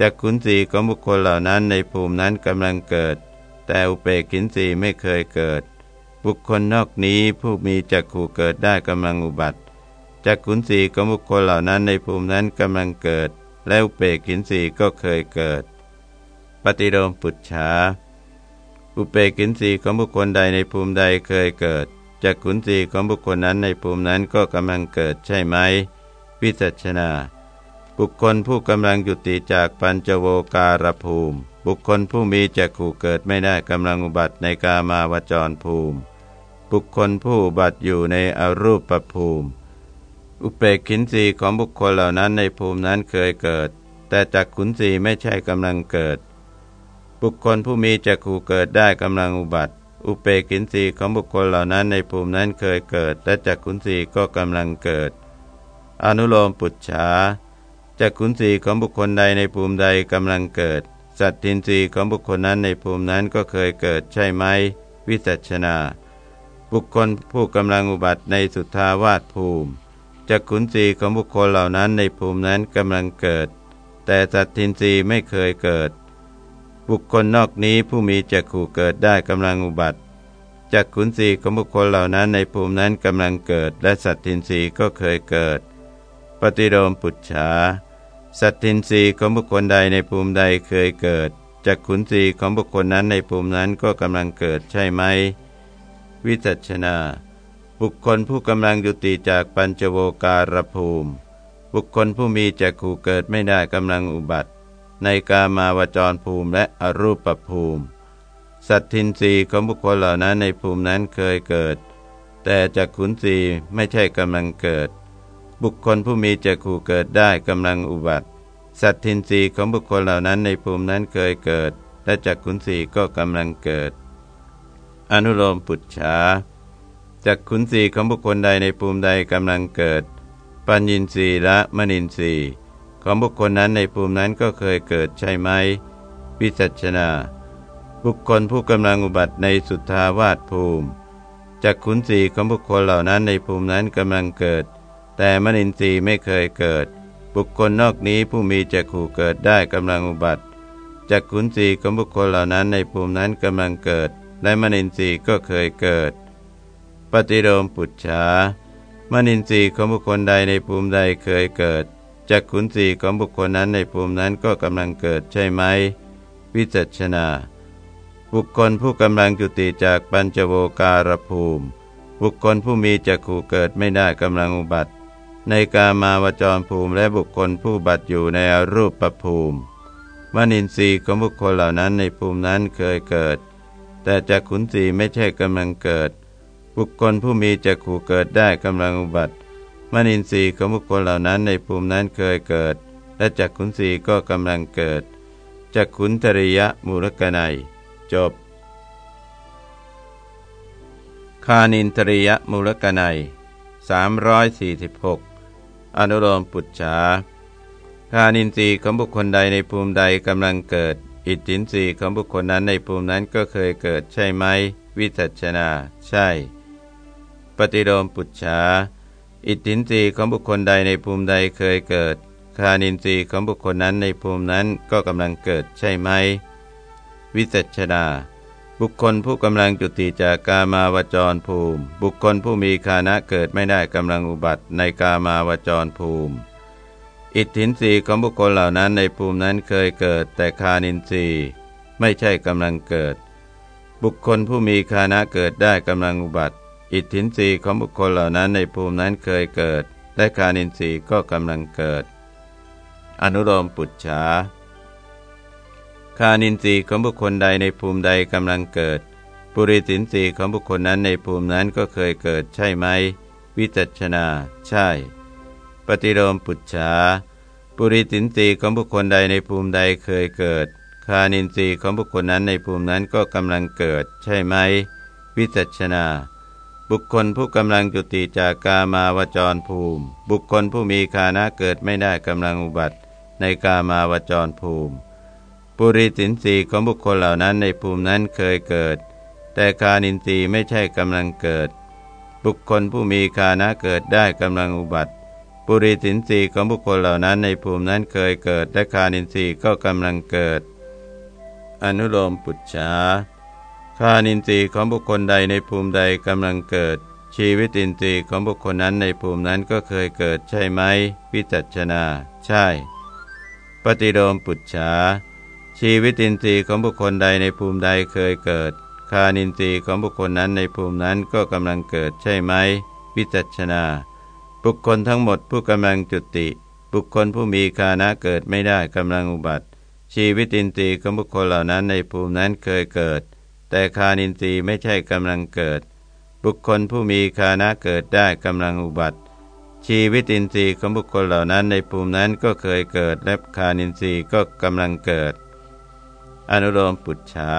จักขุนสีของบุคคลเหล่านั้นในภูมินั้นกำลังเกิด แต่อุเปกขินสีไม่เคยเกิด บุคคลนอกนี้ผู้มีจักขู่เกิดได้กำลังอุบัติ จักขุนสีของบุคคลเหล่านั้นในภูมินั้นกำลังเกิด แล้วเปกขินสีก็เคยเกิด ปฏิโลมปุจฉาอุเปกินสีของบุคคลใดในภูมิใดเคยเกิดจักขุนสีของบุคคลนั้นในภูมินั้นก็กำลังเกิดใช่ไหมวิจัชนา บุคคลผู้กำลังยุติจากปัญจโวการภูมิ บุคคลผู้มีจักขู่เกิดไม่ได้กำลังอุบัติในกามาวจรภูมิ บุคคลผู้บัติอยู่ในอรูปภูมิ อุเปกขินสีของบุคคลเหล่านั้นในภูมินั้นเคยเกิด แต่จักขุนสีไม่ใช่กำลังเกิด บุคคลผู้มีจักขู่เกิดได้กำลังอุบัติ อุเปกขินสีของบุคคลเหล่านั้นในภูมินั้นเคยเกิด และจักขุนสีก็กำลังเกิด อนุโลมปุจฉาจักขุนสีของบุคคลใดในภูมิใดกำลังเกิด สัตทินสีของบุคคลนั้นในภูมินั้นก็เคยเกิดใช่ไหมวิจัชนา บุคคลผู้กำลังอุบัติในสุทาวาสภูมิ จักขุนสีของบุคคลเหล่านั้นในภูมินั้นกำลังเกิด แต่สัตทินรีไม่เคยเกิด บุคคลนอกนี้ผู้มีจักขู่เกิดได้กำลังอุบัติจักขุนสีของบุคคลเหล่านั้นในภูมินั้นกำลังเกิด และสัตทินรีก็เคยเกิด ปฏิโลมปุจฉาสัตทินรีของบุคคลใดในภูมิใดเคยเกิดจักขุนสีของบุคคลนั้นในภูมินั้นก็กำลังเกิดใช่ไหม วิจัชนา บุคคลผู้กำลังยุติจากปัญจโวการภูมิ บุคคลผู้มีจักขู่เกิดไม่ได้กำลังอุบัติ ในกามาวจรภูมิและอรูปภูมิ สัตทินรีของบุคคลเหล่านั้นในภูมินั้นเคยเกิด แต่จักขุนรีไม่ใช่กำลังเกิด บุคคลผู้มีจักขู่เกิดได้กำลังอุบัติ สัตทินรีของบุคคลเหล่านั้นในภูมินั้นเคยเกิด และจักขุนรีก็กำลังเกิด อนุโลมปุจฉา จากขุนสีของบุคคลใดในภูมิใดกำลังเกิด ปัญญินรีและมณินรีของบุคคลนั้นในภูมินั้นก็เคยเกิดใช่ไหมวิจัชนา บุคคลผู้กำลังอุบัติในสุทธาวาสภูมิจากขุนสีของบุคคลเหล่านั้นในภูมินั้นกำลังเกิด แต่มณินทรีย์ไม่เคยเกิด บุคคลนอกนี้ผู้มีจักขู่เกิดได้กำลังอุบัติจากขุนสีของบุคคลเหล่านั้นในภูมินั้นกำลังเกิด และมนินทรีย์ก็เคยเกิด ปฏิโลมปุจฉามนินทรีย์ของบุคคลใดในภูมิใดเคยเกิดจักขุนสีของบุคคลนั้นในภูมินั้นก็กำลังเกิดใช่ไหม วิจัชนา บุคคลผู้กำลังจุติจากปัญจโวการภูมิ บุคคลผู้มีจักขู่เกิดไม่ได้กำลังอุบัติ ในกามาวจรภูมิและบุคคลผู้บัติอยู่ในอรูปประภูมิมนินทรีย์ของบุคคลเหล่านั้นในภูมินั้นเคยเกิด แต่จักขุนสีไม่ใช่กำลังเกิด บุคคลผู้มีจักขู่เกิดได้กำลังอุบัติมนินทรีย์ของบุคคลเหล่านั้นในภูมินั้นเคยเกิด และจักขุนสีก็กำลังเกิดจักขุนทริยะมูลกนัย จบ คานินทริยมูลกนัย346 อนุโลมปุจฉาคานินทรีย์ของบุคคลใดในภูมิใดกำลังเกิด อิทธินทรีย์ของบุคคลนั้นในภูมินั้นก็เคยเกิดใช่ไหม วิจัชนา ใช่ ปฏิโลมปุจฉา อิทธินรีย์ของบุคคลใดในภูมิใดเคยเกิด คานินทรีของบุคคลนั้นในภูมินั้นก็กำลังเกิดใช่ไหม วิจัชนาบุคคลผู้กำลังจุติจากกามาวจรภูมิ บุคคลผู้มีคานะเกิดไม่ได้กำลังอุบัติในกามาวจรภูมิ อิทธินรีของบุคคลเหล่านั้นในภูมินั้นเคยเกิด แต่คานินทรีไม่ใช่กำลังเกิดบุคคลผู้มีคานะเกิดได้กำลังอุบัติ อิทธินรีของบุคคลเหล่านั้นในภูมินั้นเคยเกิด และคานินทรีย์ก็กำลังเกิด อนุโลมปุจฉาคานินทรีย์ของบุคคลใดในภูมิใดกำลังเกิด ปุริสินทรีย์ของบุคคลนั้นในภูมินั้นก็เคยเกิดใช่ไหม วิจัชนา ใช่ ปฏิโลมปุจฉาปุริสินทรีย์ของบุคคลใดในภูมิใดเคยเกิด คานินทรีย์ของบุคคลนั้นในภูมินั้นก็กำลังเกิด ใช่ไหม วิจัชนา บุคคลผู้กำลังจุติจากกามาวจรภูมิ บุคคลผู้มีคานะเกิดไม่ได้กำลังอุบัติ ในกามาวจรภูมิ ปุริสินสีของบุคคลเหล่านั้นในภูมินั้นเคยเกิด แต่คานินทรีย์ไม่ใช่กำลังเกิด บุคคลผู้มีคานะเกิดได้กำลังอุบัติ ปุริสินสีของบุคคลเหล่านั้นในภูมินั้นเคยเกิดและคานินทรีย์ก็กำลังเกิด อนุโลมปุจฉา คานินทรีย์ของบุคคลใดในภูมิใดกำลังเกิด ชีวิตินทรีย์ของบุคคลนั้นในภูมินั้นก็เคยเกิดใช่ไหมวิจัชนา ใช่ ปฏิโลมปุจฉาชีวิตินทรีย์ของบุคคลใดในภูมิใดเคยเกิดคานินทรีย์ของบุคคลนั้นในภูมินั้นก็กำลังเกิดใช่ไหมวิจัชนา บุคคลทั้งหมดผู้กำลังจุติ บุคคลผู้มีคานะเกิดไม่ได้กำลังอุบัติ ชีวิตินทรีย์ของบุคคลเหล่านั้นในภูมินั้นเคยเกิด แต่คานินทรีย์ไม่ใช่กำลังเกิด บุคคลผู้มีคานะเกิดได้กำลังอุบัติ ชีวิตินทรีย์ของบุคคลเหล่านั้นในภูมินั้นก็เคยเกิด และคานินทรีย์ก็กำลังเกิด อนุโลมปุจฉา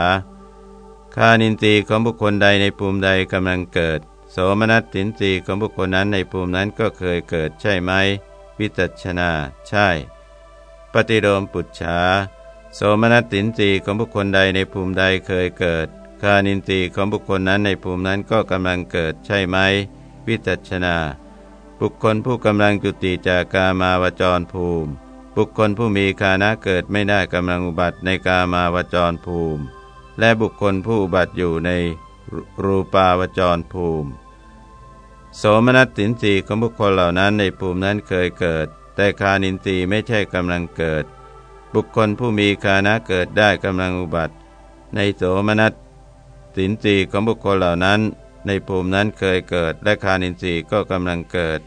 คานินทรีย์ของบุคคลใดในภูมิใดกำลังเกิด โสมนัสสินทรีย์ของบุคคลนั้นในภูมินั้นก็เคยเกิดใช่ไหม วิจัชนา ใช่ ปฏิโลมปุจฉาโสมนัสสินทรีย์ของบุคคลใดในภูมิใดเคยเกิด คานินทรีของบุคคลนั้นในภูมินั้นก็กำลังเกิดใช่ไหมวิจัชนา บุคคลผู้กำลังจุติจากกามาวจรภูมิ บุคคลผู้มีคานะเกิดไม่ได้กำลังอุบัติในกามาวจรภูมิ และบุคคลผู้อุบัติอยู่ในรูปาวจรภูมิ โสมนัสสินสีของบุคคลเหล่านั้นในภูมินั้นเคยเกิด แต่คานินทรีย์ไม่ใช่กำลังเกิด บุคคลผู้มีคานะเกิดได้กำลังอุบัติ ในโสมนัส สินสีของบุคคลเหล่านั้น ในภูมินั้นเคยเกิด และคานินทรีย์ก็กำลังเกิด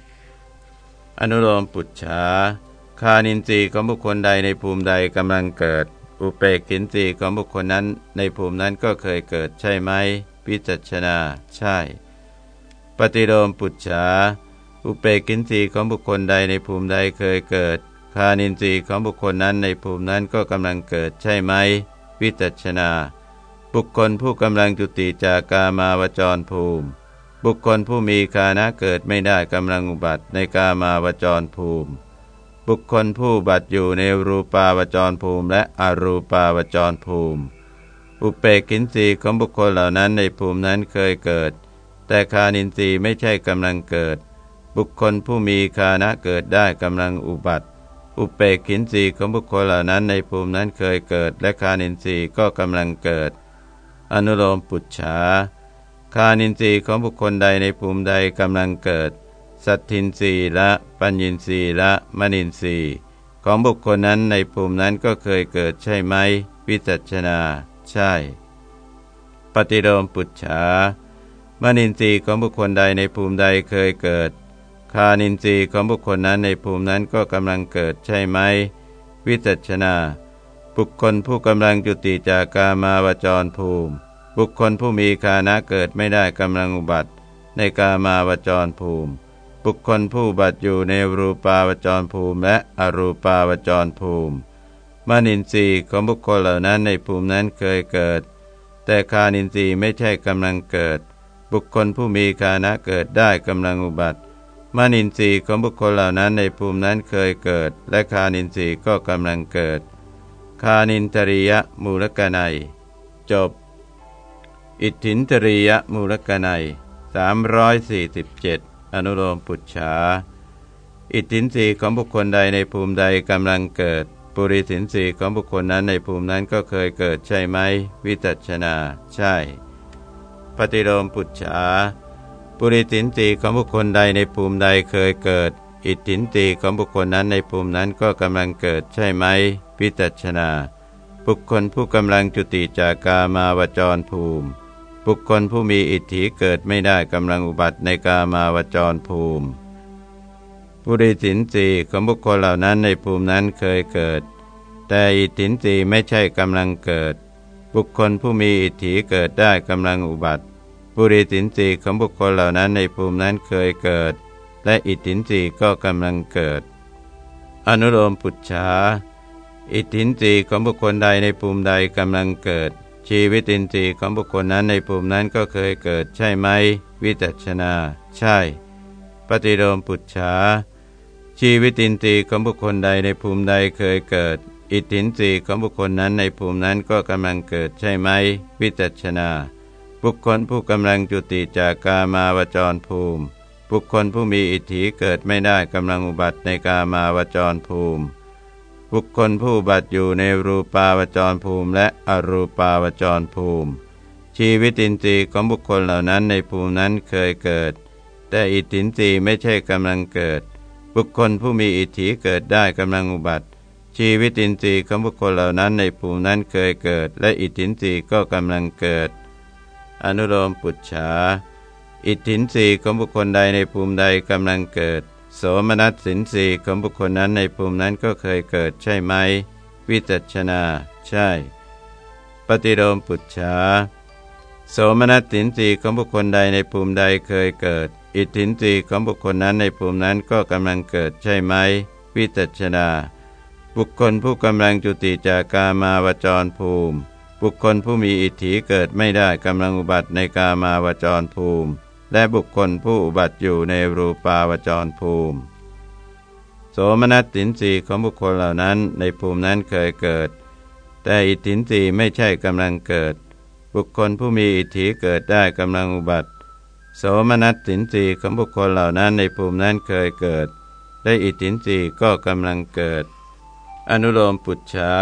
อนุโลมปุจฉาคานินทรีย์ของบุคคลใดในภูมิใดกำลังเกิด อุเปกขินทรีย์ของบุคคลนั้น ในภูมินั้นก็เคยเกิดใช่ไหมพิจัชนา ใช่ ปฏิโลมปุจฉาอุเปกินทรีย์ของบุคคลใดในภูมิใดเคยเกิด คานินทรีย์ของบุคคลนั้นในภูมินั้นก็กำลังเกิดใช่ไหมวิจัชนา บุคคลผู้กำลังจุติจากกามาวจรภูมิ บุคคลผู้มีคานะเกิดไม่ได้กำลังอุบัติในกามาวจรภูมิ บุคคลผู้บัติอยู่ในรูปาวจรภูมิและอรูปาวจรภูมิ อุเปกินรีของบุคคลเหล่านั้นในภูมินั้นเคยเกิด แต่คานินทรีย์ไม่ใช่กำลังเกิด บุคคลผู้มีคานะเกิดได้กำลังอุบัติอุเปกินรีของบุคคลเหล่านั้นในภูมินั้นเคยเกิด และคานินทรีย์ก็กำลังเกิด อนุโลมปุจฉาคานินทรีย์ของบุคคลใดในภูมิใดกำลังเกิด สัตทินรีและปัญญินรีและมณินรีของบุคคลนั้นในภูมินั้นก็เคยเกิดใช่ไหมวิจัชนา ใช่ ปฏิโลมปุจฉามณินทรีของบุคคลใดในภูมิใดเคยเกิด คานินทรีของบุคคลนั้นในภูมินั้นก็กำลังเกิดใช่ไหมวิจัชนา บุคคลผู้กำลังจุติจากกามาวจรภูมิ บุคคลผู้มีคานะเกิดไม่ได้กำลังอุบัติ ในกามาวจรภูมิ บุคคลผู้บัตอยู่ในรูปาวจรภูมิ และอรูปาวจรภูมิมนินทรีย์ของบุคคลเหล่านั้นในภูมินั้นเคยเกิด แต่คานินทรีย์ไม่ใช่กำลังเกิด บุคคลผู้มีคานะเกิดได้กำลังอุบัติมานินทรีย์ของบุคคลเหล่านั้นในภูมินั้นเคยเกิด และคานินทรีย์ก็กำลังเกิด คานินตริยมูลกนัย จบ อิทธินตริยมูลกนัย347 อนุโลมปุจฉา อิทธินรีของบุคคลใดในภูมิใดกำลังเกิด ปุริสินสีของบุคคลนั้นในภูมินั้นก็เคยเกิดใช่ไหม วิจัชนา ใช่ ปฏิโลมปุจฉา ปุริสินสีของบุคคลใดในภูมิใดเคยเกิด อิทธินรีของบุคคลนั้นในภูมินั้นก็กำลังเกิดใช่ไหม วิจัชนา บุคคลผู้กำลังจุติจากกามาวจรภูมิ บุคคลผู้มีอิทธิเกิดไม่ได้กำลังอุบัติในกามาวจรภูมิปุริสินสีของบุคคลเหล่านั้นในภูมินั้นเคยเกิด แต่อิทธินสีไม่ใช่กำลังเกิด บุคคลผู้มีอิทธิเกิดได้กำลังอุบัติปุริสินสีของบุคคลเหล่านั้นในภูมินั้นเคยเกิด และอิทธินสีก็กำลังเกิด อนุโลมปุจฉาอิทธินสีของบุคคลใดในภูมิใดกำลังเกิด ชีวิตินทรีย์ของบุคคลนั้นในภูมินั้นก็เคยเกิดใช่ไหม วิจัชนา ใช่ ปฏิโลมปุจฉาชีวิตินทรีย์ของบุคคลใดในภูมิใดเคยเกิด อิทธินทรีย์ของบุคคลนั้นในภูมินั้นก็กำลังเกิดใช่ไหม วิจัชนา บุคคลผู้กำลังจุติจากกามาวจรภูมิ บุคคลผู้มีอิทธิเกิดไม่ได้กำลังอุบัติในกามาวจรภูมิ บุคคลผู้บัติอยู่ในรูปาวจรภูมิและอรูปาวจรภูมิ ชีวิตินทรีย์ของบุคคลเหล่านั้นในภูมินั้นเคยเกิด แต่อิทธินทรีย์ไม่ใช่กำลังเกิด บุคคลผู้มีอิทธิเกิดได้กำลังอุบัติ ชีวิตินทรีย์ของบุคคลเหล่านั้นในภูมินั้นเคยเกิด และอิทธินทรีย์ก็กำลังเกิด อนุโลมปุจฉาอิทธินทรีย์ของบุคคลใดในภูมิใดกำลังเกิด โสมนัสสินทรีของบุคคลนั้นในภูมินั้นก็เคยเกิดใช่ไหม วิจัชนา ใช่ ปฏิโลมปุจฉาโสมนัสสินทรีของบุคคลใดในภูมิใดเคยเกิด อิทธินรีของบุคคลนั้นในภูมินั้นก็กำลังเกิดใช่ไหม วิจัชนา บุคคลผู้กำลังจุติจากกามาวจรภูมิ บุคคลผู้มีอิทธิเกิดไม่ได้กำลังอุบัติในกามาวจรภูมิ และบุคคลผู้อุบัติอยู่ในรูปาวจรภูมิ โสมนัสตินรีของบุคคลเหล่านั้นในภูมินั้นเคยเกิด แต่อิทธินรีไม่ใช่กำลังเกิด บุคคลผู้มีอิทธิเกิดได้กำลังอุบัติ โสมนัสสินสีของบุคคลเหล่านั้นในภูมินั้นเคยเกิดและอิทธินสีก็กำลังเกิด อนุโลมปุจฉา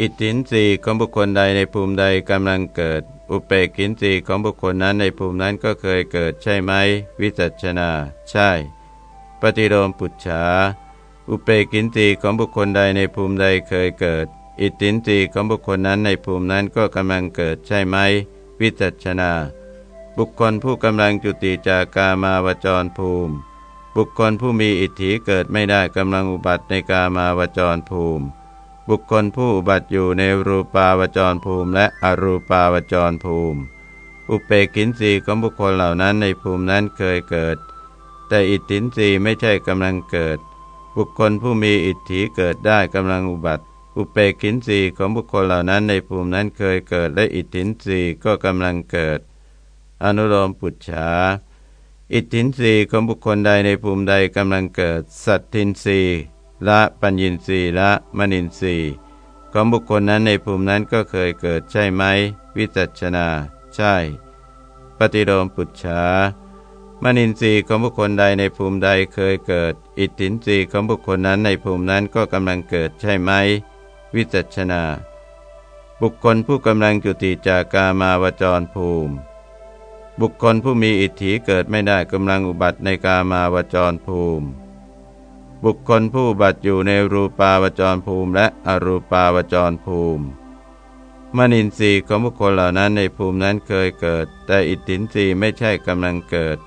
อิทธินสีของบุคคลใดในภูมิใดกำลังเกิด อุเปกินสีของบุคคลนั้นในภูมินั้นก็เคยเกิดใช่ไหม วิจัชนา ใช่ ปฏิโลมปุจฉา อุเปกินสีของบุคคลใดในภูมิใดเคยเกิด อิทธินสีของบุคคลนั้นในภูมินั้นก็กำลังเกิดใช่ไหม วิจัชนา บุคคลผู้กำลังจุติจากกามาวจรภูมิ บุคคลผู้มีอิทธิเกิดไม่ได้กำลังอุบัติในกามาวจรภูมิ บุคคลผู้อุบัติอยู่ในรูปาวจรภูมิ และอรูปาวจรภูมิ อุเปกินสีของบุคคลเหล่านั้นในภูมินั้นเคยเกิด แต่อิทธินสีไม่ใช่กำลังเกิด บุคคลผู้มีอิทธิเกิดได้กำลังอุบัติ อุเปกินสีของบุคคลเหล่านั้นในภูมินั้นเคยเกิด และอิทธินสีก็กำลังเกิด อนุโลมปุจฉาอิทธินรีของบุคคลใดในภูมิใดกำลังเกิด สัตทินสี ละปัญญินรีละมณินรีของบุคคลนั้นในภูมินั้นก็เคยเกิดใช่ไหม วิจัชนา ใช่ ปฏิโลมปุจฉามณินทรีย์ของบุคคลใดในภูมิใดเคยเกิด อิทธินทรีย์ของบุคคลนั้นในภูมินั้นก็กำลังเกิดใช่ไหม วิจัชนา บุคคลผู้กำลังจุติจากกามาวจรภูมิ บุคคลผู้มีอิทธิเกิดไม่ได้กำลังอุบัติในกามาวจรภูมิ บุคคลผู้บัติอยู่ในรูปาวจรภูมิและอรูปาวจรภูมิมนินทรีย์ของบุคคลเหล่านั้นในภูมินั้นเคยเกิด แต่อิทธินทรีย์ไม่ใช่กำลังเกิด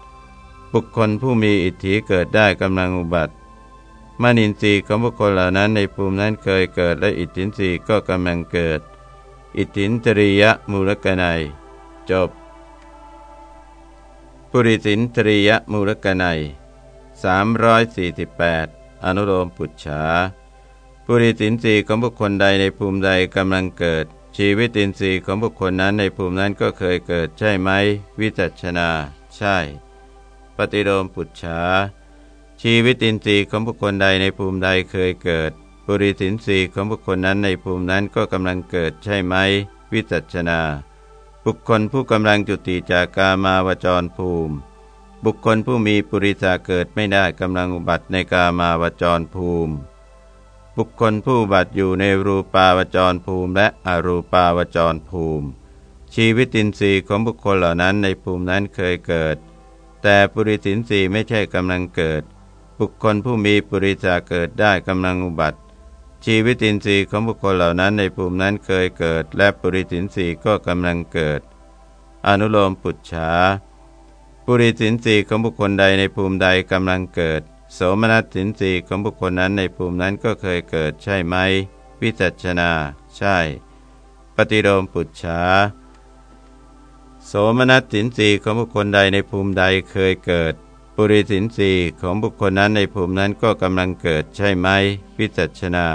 บุคคลผู้มีอิทธิเกิดได้กำลังอุบัติมนินทรีย์ของบุคคลเหล่านั้นในภูมินั้นเคยเกิด และอิทธินทรีย์ก็กำลังเกิด อิทธินตริยมูลกนัยจบ ปุริสินตรียมูลกนัย348 อนุโลมปุจฉาปุริสินสีของบุคคลใดในภูมิใดกำลังเกิด ชีวิตินทรีย์ของบุคคลนั้นในภูมินั้นก็เคยเกิดใช่ไหม วิจัชนา ใช่ ปฏิโลมปุจฉาชีวิตินทรีย์ของบุคคลใดในภูมิใดเคยเกิด ปุริสินทรีย์ของบุคคลนั้นในภูมินั้นก็กำลังเกิดใช่ไหม วิจัชนา บุคคลผู้กำลังจุติจากกามาวจรภูมิ บุคคลผู้มีปุริสาเกิดไม่ได้กำลังอุบัติในกามาวจรภูมิ บุคคลผู้บัติอยู่ในรูปาวจรภูมิ และอรูปาวจรภูมิ ชีวิตินทรีย์ของบุคคลเหล่านั้นในภูมินั้นเคยเกิด แต่ปุริสินทรีย์ไม่ใช่กำลังเกิด บุคคลผู้มีปุริจาเกิดได้กำลังอุบัติ ชีวิตินทรีย์ของบุคคลเหล่านั้นในภูมินั้นเคยเกิด และปุริสินทรีย์ก็กำลังเกิด อนุโลมปุจฉา ปุริสินทรีของบุคคลใดในภูมิใดกำลังเกิด โสมนัสสินสีของบุคคลนั้นในภูมินั้นก็เคยเกิดใช่ไหม วิจัชนา ใช่ ปฏิโลมปุจฉาโสมนัสสินสีของบุคคลใดในภูมิใดเคยเกิด ปุริสินสีของบุคคลนั้นในภูมินั้นก็กำลังเกิดใช่ไหมวิจัชนา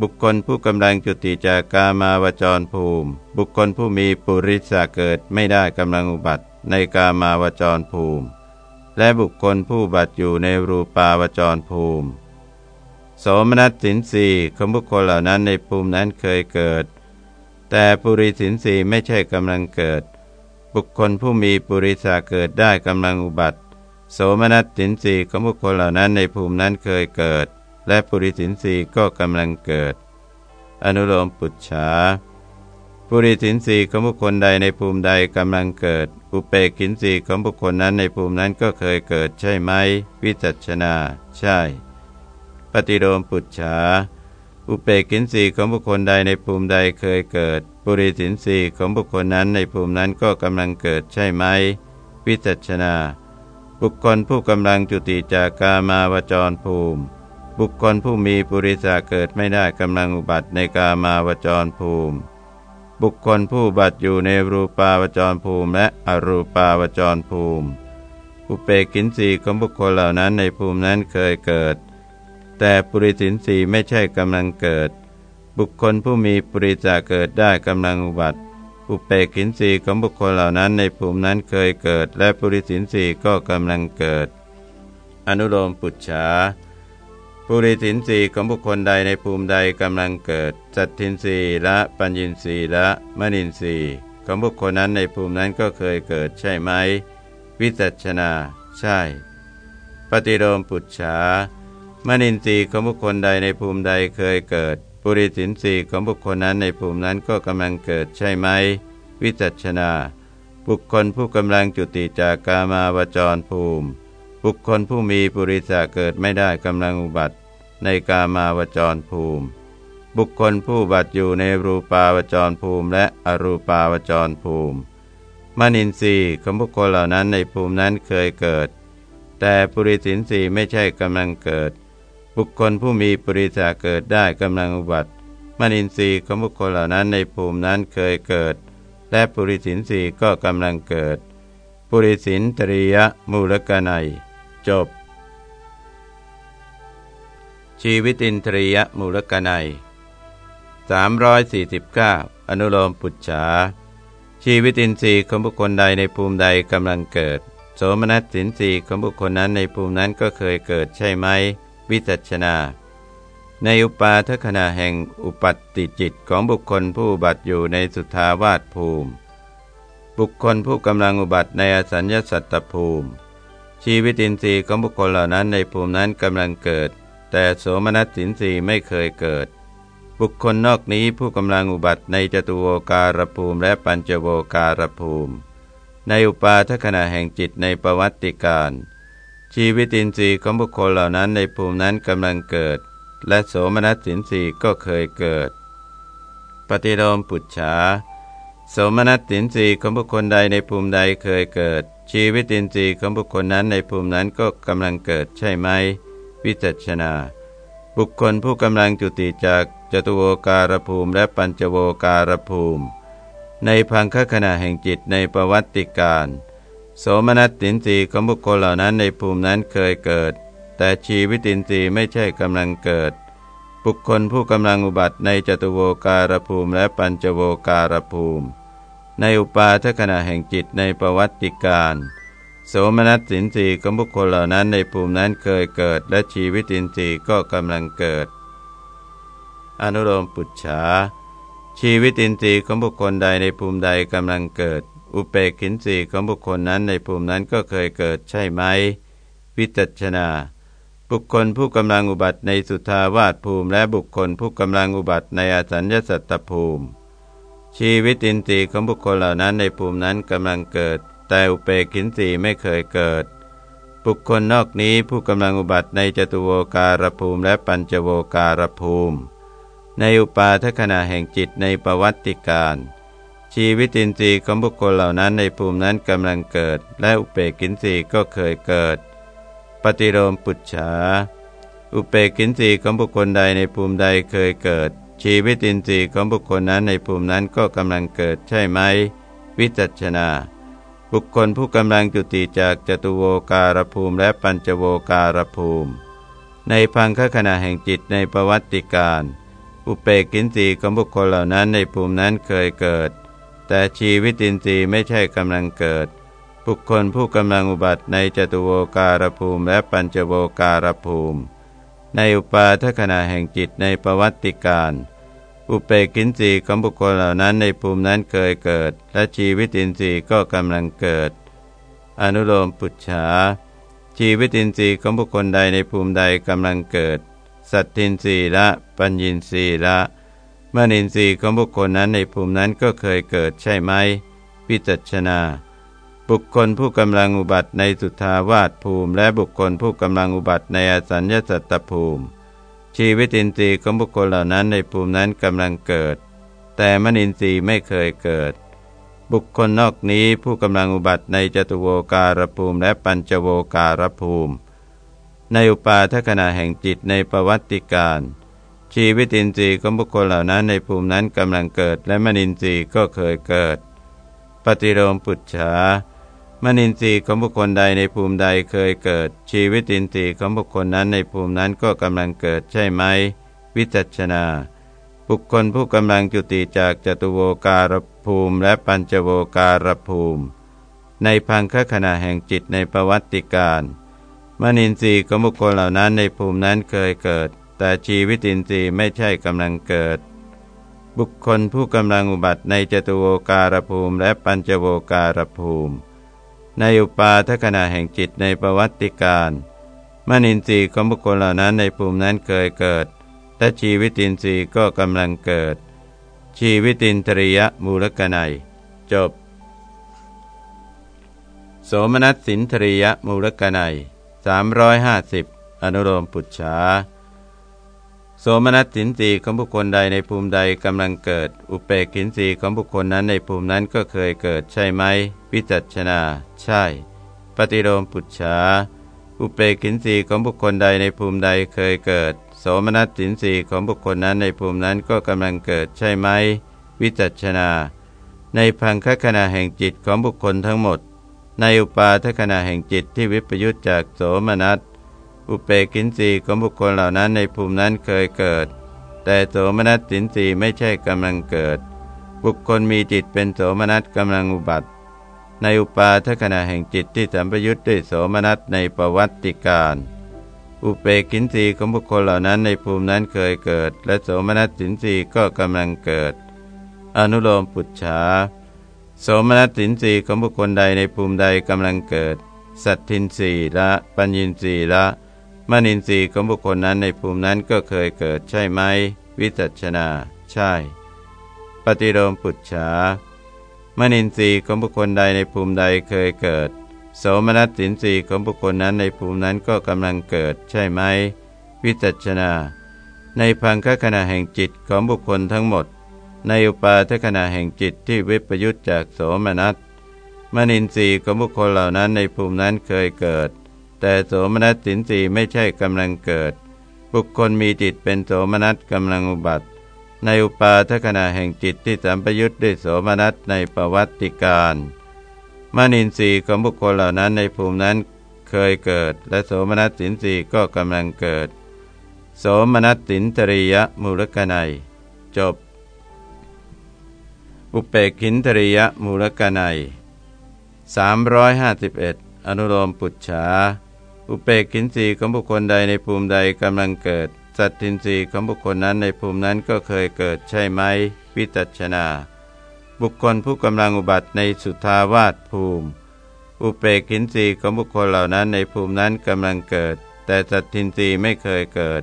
บุคคลผู้กำลังจุติจากกามาวจรภูมิ บุคคลผู้มีปุริสาเกิดไม่ได้กำลังอุบัติ ในกามาวจรภูมิ และบุคคลผู้บัตอยู่ในรูปาวจรภูมิ โสมนัสสินสีของบุคคลเหล่านั้นในภูมินั้นเคยเกิด แต่ปุริสินสีไม่ใช่กำลังเกิด บุคคลผู้มีปุริสาเกิดได้กำลังอุบัติ โสมนัสสินสีของบุคคลเหล่านั้นในภูมินั้นเคยเกิด และปุริสินสีก็กำลังเกิด อนุโลมปุจฉาปุริสินสีของบุคคลใดในภูมิใดกำลังเกิด อุเปกินสีของบุคคลนั้นในภูมินั้นก็เคยเกิดใช่ไหม วิจัชนา ใช่ ปฏิโลมปุจฉา อุเปกินสีของบุคคลใดในภูมิใดเคยเกิด ปุริสินสีของบุคคลนั้นในภูมินั้นก็กำลังเกิดใช่ไหม วิจัชนา บุคคลผู้กำลังจุติจากกามาวจรภูมิ บุคคลผู้มีปุริสาเกิดไม่ได้กำลังอุบัติในกามาวจรภูมิ บุคคลผู้บัตอยู่ในรูปาวจรภูมิและอรูปาวจรภูมิ อุเปกินสีของบุคคลเหล่านั้นในภูมินั้นเคยเกิด แต่ปุริสินสีไม่ใช่กำลังเกิด บุคคลผู้มีปุริจาเกิดได้กำลังอุบัติ อุเปกินสีของบุคคลเหล่านั้นในภูมินั้นเคยเกิด และปุริสินสีก็กำลังเกิด อนุโลมปุจฉา ปุริสินสีของบุคคลใดในภูมิใดกำลังเกิดจัตทินสีและปัญญินสีและมณินสีของบุคคลนั้นในภูมินั้นก็เคยเกิดใช่ไหม วิจัชนา ใช่ ปฏิโลมปุจฉามณินสีของบุคคลใดในภูมิใดเคยเกิด ปุริสินสีของบุคคลนั้นในภูมินั้นก็กำลังเกิดใช่ไหม วิจัชนา บุคคลผู้กำลังจุติจากกามาวจรภูมิ บุคคลผู้มีปุริสาเกิดไม่ได้กำลังอุบัติในกามาวจรภูมิ บุคคลผู้บัติอยู่ในรูปาวจรภูมิและอรูปาวจรภูมิมนินทรีย์ของบุคคลเหล่านั้นในภูมินั้นเคยเกิด แต่ปุริสินทรีย์ไม่ใช่กำลังเกิด บุคคลผู้มีปุริสาเกิดได้กำลังอุบัติมนินทรีย์ของบุคคลเหล่านั้นในภูมินั้นเคยเกิด และปุริสินทรีย์ก็กำลังเกิด ปุริสินตริยมูลกนัย จบ ชีวิตินทรียมูลกนัย349 อนุโลมปุจฉา ชีวิตินทรีย์ของบุคคลใดในภูมิใดกำลังเกิด โสมนัสสินทรีย์ของบุคคลนั้นในภูมินั้นก็เคยเกิดใช่ไหม วิจัชนา ในอุปาทขณะแห่งอุปัตติจิตของบุคคลผู้บัติอยู่ในสุทาวาสภูมิ บุคคลผู้กำลังอุบัติในอสัญญสัตตภูมิ ชีวิตินทรีย์ของบุคคลเหล่านั้นในภูมินั้นกำลังเกิด แต่โสมนัสสินทรีย์ไม่เคยเกิด บุคคลนอกนี้ผู้กำลังอุบัติในจตุโวการภูมิและปัญจโวการภูมิ ในอุปาทขณะแห่งจิตในประวัติการ ชีวิตินทรีย์ของบุคคลเหล่านั้นในภูมินั้นกำลังเกิด และโสมนัสสินทรีย์ก็เคยเกิด ปฏิโลมปุจฉาโสมนัสสินทรีย์ของบุคคลใดในภูมิใดเคยเกิด ชีวิตินทรีย์ของบุคคลนั้นในภูมินั้นก็กำลังเกิดใช่ไหม วิจัชนา บุคคลผู้กำลังจุติจากจตุโวการภูมิและปัญจโวการภูมิ ในพังคขณะแห่งจิตในประวัติการ โสมนัสตินทรีย์ของบุคคลเหล่านั้นในภูมินั้นเคยเกิด แต่ชีวิตินทรีย์ไม่ใช่กำลังเกิด บุคคลผู้กำลังอุบัติในจตุโวการภูมิและปัญจโวการภูมิ ในอุปาทขณะแห่งจิตในประวัติการโสมนัสสินสีของบุคคลเหล่านั้นในภูมินั้นเคยเกิด และชีวิตินทรีย์ก็กำลังเกิด อนุโลมปุจฉาชีวิตินทรีย์ของบุคคลใดในภูมิใดกำลังเกิด อุเปกินทรีย์ของบุคคลนั้นในภูมินั้นก็เคยเกิดใช่ไหม วิจัชนา บุคคลผู้กำลังอุบัติในสุทาวาสภูมิ และบุคคลผู้กำลังอุบัติในอสัญญสัตตภูมิ ชีวิตินทรีย์ของบุคคลเหล่านั้นในภูมินั้นกำลังเกิด แต่อุเปกินสีไม่เคยเกิด บุคคลนอกนี้ผู้กำลังอุบัติในจตุโวการภูมิและปัญจโวการภูมิ ในอุปาทขณะแห่งจิตในประวัติการชีวิตินทรีย์ของบุคคลเหล่านั้นในภูมินั้นกำลังเกิด และอุเปกินสีก็เคยเกิด ปฏิโลมปุจฉาอุเปกินสีของบุคคลใดในภูมิใดเคยเกิด ชีวิตินทรีย์ของบุคคลนั้นในภูมินั้นก็กำลังเกิดใช่ไหม วิจัชนา บุคคลผู้กำลังจุติจากจตุโวการภูมิและปัญจโวการภูมิ ในพังคขณะแห่งจิตในประวัติการอุเปกินสีของบุคคลเหล่านั้นในภูมินั้นเคยเกิด แต่ชีวิตินทรีย์ไม่ใช่กำลังเกิด บุคคลผู้กำลังอุบัติในจตุโวการภูมิและปัญจโวการภูมิ ในอุปาทขณะแห่งจิตในประวัติการอุเปกินสีของบุคคลเหล่านั้นในภูมินั้นเคยเกิด และชีวิตินทรีย์ก็กำลังเกิด อนุโลมปุจฉาชีวิตินทรีย์ของบุคคลใดในภูมิใดกำลังเกิด สัตตินทรีย์ละ ปัญญินทรีย์ละมนินทรีย์ของบุคคลนั้นในภูมินั้นก็เคยเกิดใช่ไหมพิจัชนา บุคคลผู้กำลังอุบัติในสุทาวาสภูมิ และบุคคลผู้กำลังอุบัติในอสัญญาสัตตภูมิ ชีวิตินทรีย์ของบุคคลเหล่านั้นในภูมินั้นกำลังเกิด แต่มนินทรีย์ไม่เคยเกิด บุคคลนอกนี้ผู้กำลังอุบัติในจตุโวการภูมิและปัญจโวการภูมิ ในอุปาทขณะแห่งจิตในประวัติการ ชีวิตินทรีย์ของบุคคลเหล่านั้นในภูมินั้นกำลังเกิด และมนินทรีย์ก็เคยเกิด ปฏิโลมปุจฉา มนินทรีย์ของบุคคลใดในภูมิใดเคยเกิด ชีวิตินทรีย์ของบุคคลนั้นในภูมินั้นก็กำลังเกิดใช่ไหม วิจัชนา บุคคลผู้กำลังจุติจากจตุโวการภูมิและปัญจโวการภูมิ ในพังคขณะแห่งจิตในประวัติการ มนินทรีย์ของบุคคลเหล่านั้นในภูมินั้นเคยเกิด แต่ชีวิตินทรีย์ไม่ใช่กำลังเกิด บุคคลผู้กำลังอุบัติในจตุโวการภูมิและปัญจโวการภูมิ ในอุปาทขณะแห่งจิตในประวัติการมนินทรีย์ของบุคคลเหล่านั้นในภูมินั้นเคยเกิดและชีวิตินทรีย์ก็กำลังเกิด ชีวิตินทริยมูลกนัย จบ โสมนัสสินทริยมูลกนัย350 อนุโลมปุจฉา สมนัสสินสีของบุคคลใดในภูมิใดกำลังเกิด อุเปกินสีของบุคคลนั้นในภูมินั้นก็เคยเกิดใช่ไหมวิจัชนา ใช่ ปฏิโลมปุจฉาอุเปกินสีของบุคคลใดในภูมิใดเคยเกิด โสมนัสสินสีของบุคคลนั้นในภูมินั้นก็กำลังเกิดใช่ไหมวิจัชนา ในพังคขณะแห่งจิตของบุคคลทั้งหมด ในอุปาทขณะแห่งจิตที่วิปยุตจากโสมนัส อุเปกินสีของบุคคลเหล่านั้นในภูมินั้นเคยเกิด แต่โสมนัสสินสีไม่ใช่กำลังเกิด บุคคลมีจิตเป็นโสมนัสกำลังอุบัติ ในอุปาทขณะแห่งจิตที่สัมปยุทธ์ด้วยโสมนัสในประวัติการอุเปกินสีของบุคคลเหล่านั้นในภูมินั้นเคยเกิด และโสมนัสสินสีก็กำลังเกิด อนุโลมปุจฉาโสมนัสสินสีของบุคคลใดในภูมิใดกำลังเกิด สัตทินสีละ ปัญญินสีละ มนินทรีย์ของบุคคลนั้นในภูมินั้นก็เคยเกิดใช่ไหม วิจัชนา ใช่ ปฏิโลมปุจฉามนินทรีย์ของบุคคลใดในภูมิใดเคยเกิด โสมนัสสินทรีย์ของบุคคลนั้นในภูมินั้นก็กำลังเกิดใช่ไหม วิจัชนา ในพังคขณะแห่งจิตของบุคคลทั้งหมด ในอุปาทขณะแห่งจิตที่วิปยุตจากโสมนัสมนินทรีย์ของบุคคลเหล่านั้นในภูมินั้นเคยเกิด แต่โสมนัสสินสีไม่ใช่กำลังเกิด บุคคลมีจิตเป็นโสมนัสกำลังอุบัติ ในอุปาทขณะแห่งจิตที่สัมปยุทธ์ด้วยโสมนัสในประวัติการมนินทรีย์ของบุคคลเหล่านั้นในภูมินั้นเคยเกิด และโสมนัสสินสีก็กำลังเกิด โสมนัสสินตริยมูลกนัย จบ อุเปกินตริยมูลกนัย351 อนุโลมปุจฉา อุเปกินสีของบุคคลใดในภูมิใดกำลังเกิด สัตทินรีของบุคคลนั้นในภูมินั้นก็เคยเกิดใช่ไหมวิจัชนา บุคคลผู้กำลังอุบัติในสุทาวาสภูมิ อุเปกินสีของบุคคลเหล่านั้นในภูมินั้นกำลังเกิด แต่สัตทินรีไม่เคยเกิด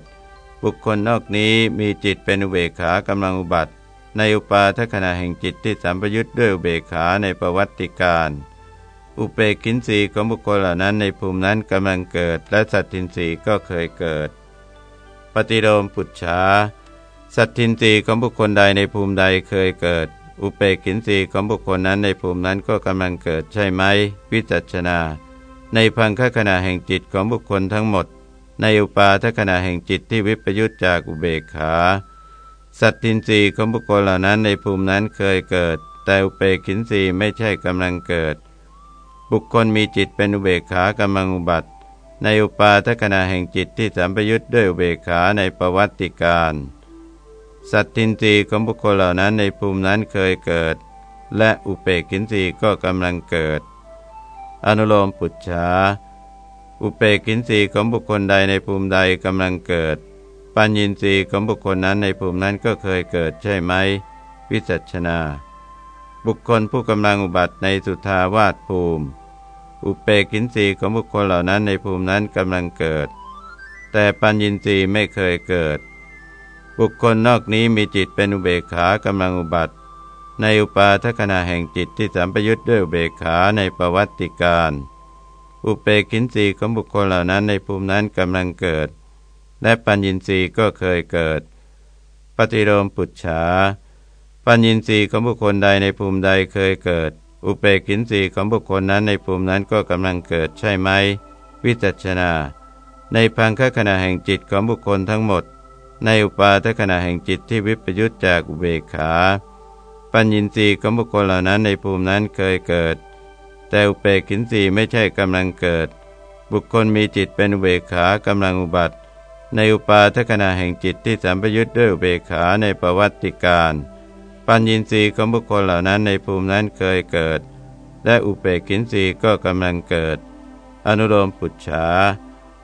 บุคคลนอกนี้มีจิตเป็นอุเบกขากำลังอุบัติ ในอุปาทขณะแห่งจิตที่สัมปยุทธ์ด้วยอุเบกขาในประวัติการ อุเปกินสีของบุคคลเหล่านั้นในภูมินั้นกำลังเกิด และสัตทินรีก็เคยเกิด ปฏิโลมปุจฉาสัตทินรีของบุคคลใดในภูมิใดเคยเกิด อุเปกินสีของบุคคลนั้นในภูมินั้นก็กำลังเกิดใช่ไหม วิจัชนา ในพังคขณะแห่งจิตของบุคคลทั้งหมด ในอุปาทขณะแห่งจิตที่วิปยุตจากอุเบกขา สัตทินรีของบุคคลเหล่านั้นในภูมินั้นเคยเกิด แต่อุเปกินสีไม่ใช่กำลังเกิด บุคคลมีจิตเป็นอุเบกขากำลังอุบัติ ในอุปาทขณะแห่งจิตที่สัมปยุทธ์ด้วยอุเบกขาในประวัติการ สัตทินรีของบุคคลเหล่านั้นในภูมินั้นเคยเกิด และอุเปกินรีก็กำลังเกิด อนุโลมปุจฉาอุเปกินรีของบุคคลใดในภูมิใดกำลังเกิด ปัญญินรีของบุคคลนั้นในภูมินั้นก็เคยเกิดใช่ไหม วิจัชนา บุคคลผู้กำลังอุบัติในสุทาวาสภูมิ อุเปกินสีของบุคคลเหล่านั้นในภูมินั้นกำลังเกิด แต่ปัญญินรีไม่เคยเกิด บุคคลนอกนี้มีจิตเป็นอุเบกขากำลังอุบัติ ในอุปาทขณะแห่งจิตที่สัมปยุทธ์ด้วยอุเบกขาในประวัติการ อุเปกินสีของบุคคลเหล่านั้นในภูมินั้นกำลังเกิด และปัญญินรีก็เคยเกิด ปฏิโลมปุจฉาปัญญินรีของบุคคลใดในภูมิใดเคยเกิด อุเปกินสีของบุคคลนั้นในภูมินั้นก็กำลังเกิดใช่ไหม วิจัชนา ในพังคขณะแห่งจิตของบุคคลทั้งหมด ในอุปาทขณะแห่งจิตที่วิปยุตจากอุเบกขา ปัญญินสีของบุคคลเหล่านั้นในภูมินั้นเคยเกิด แต่อุเปกินสีไม่ใช่กำลังเกิด บุคคลมีจิตเป็นอุเบกขากำลังอุบัติ ในอุปาทขณะแห่งจิตที่สัมปยุตด้วยอุเบกขาในประวัติการ ปัญญินทรีย์ของบุคคลเหล่านั้นในภูมินั้นเคยเกิด และอุเปกินทรีย์ก็กำลังเกิด อนุโลมปุจฉา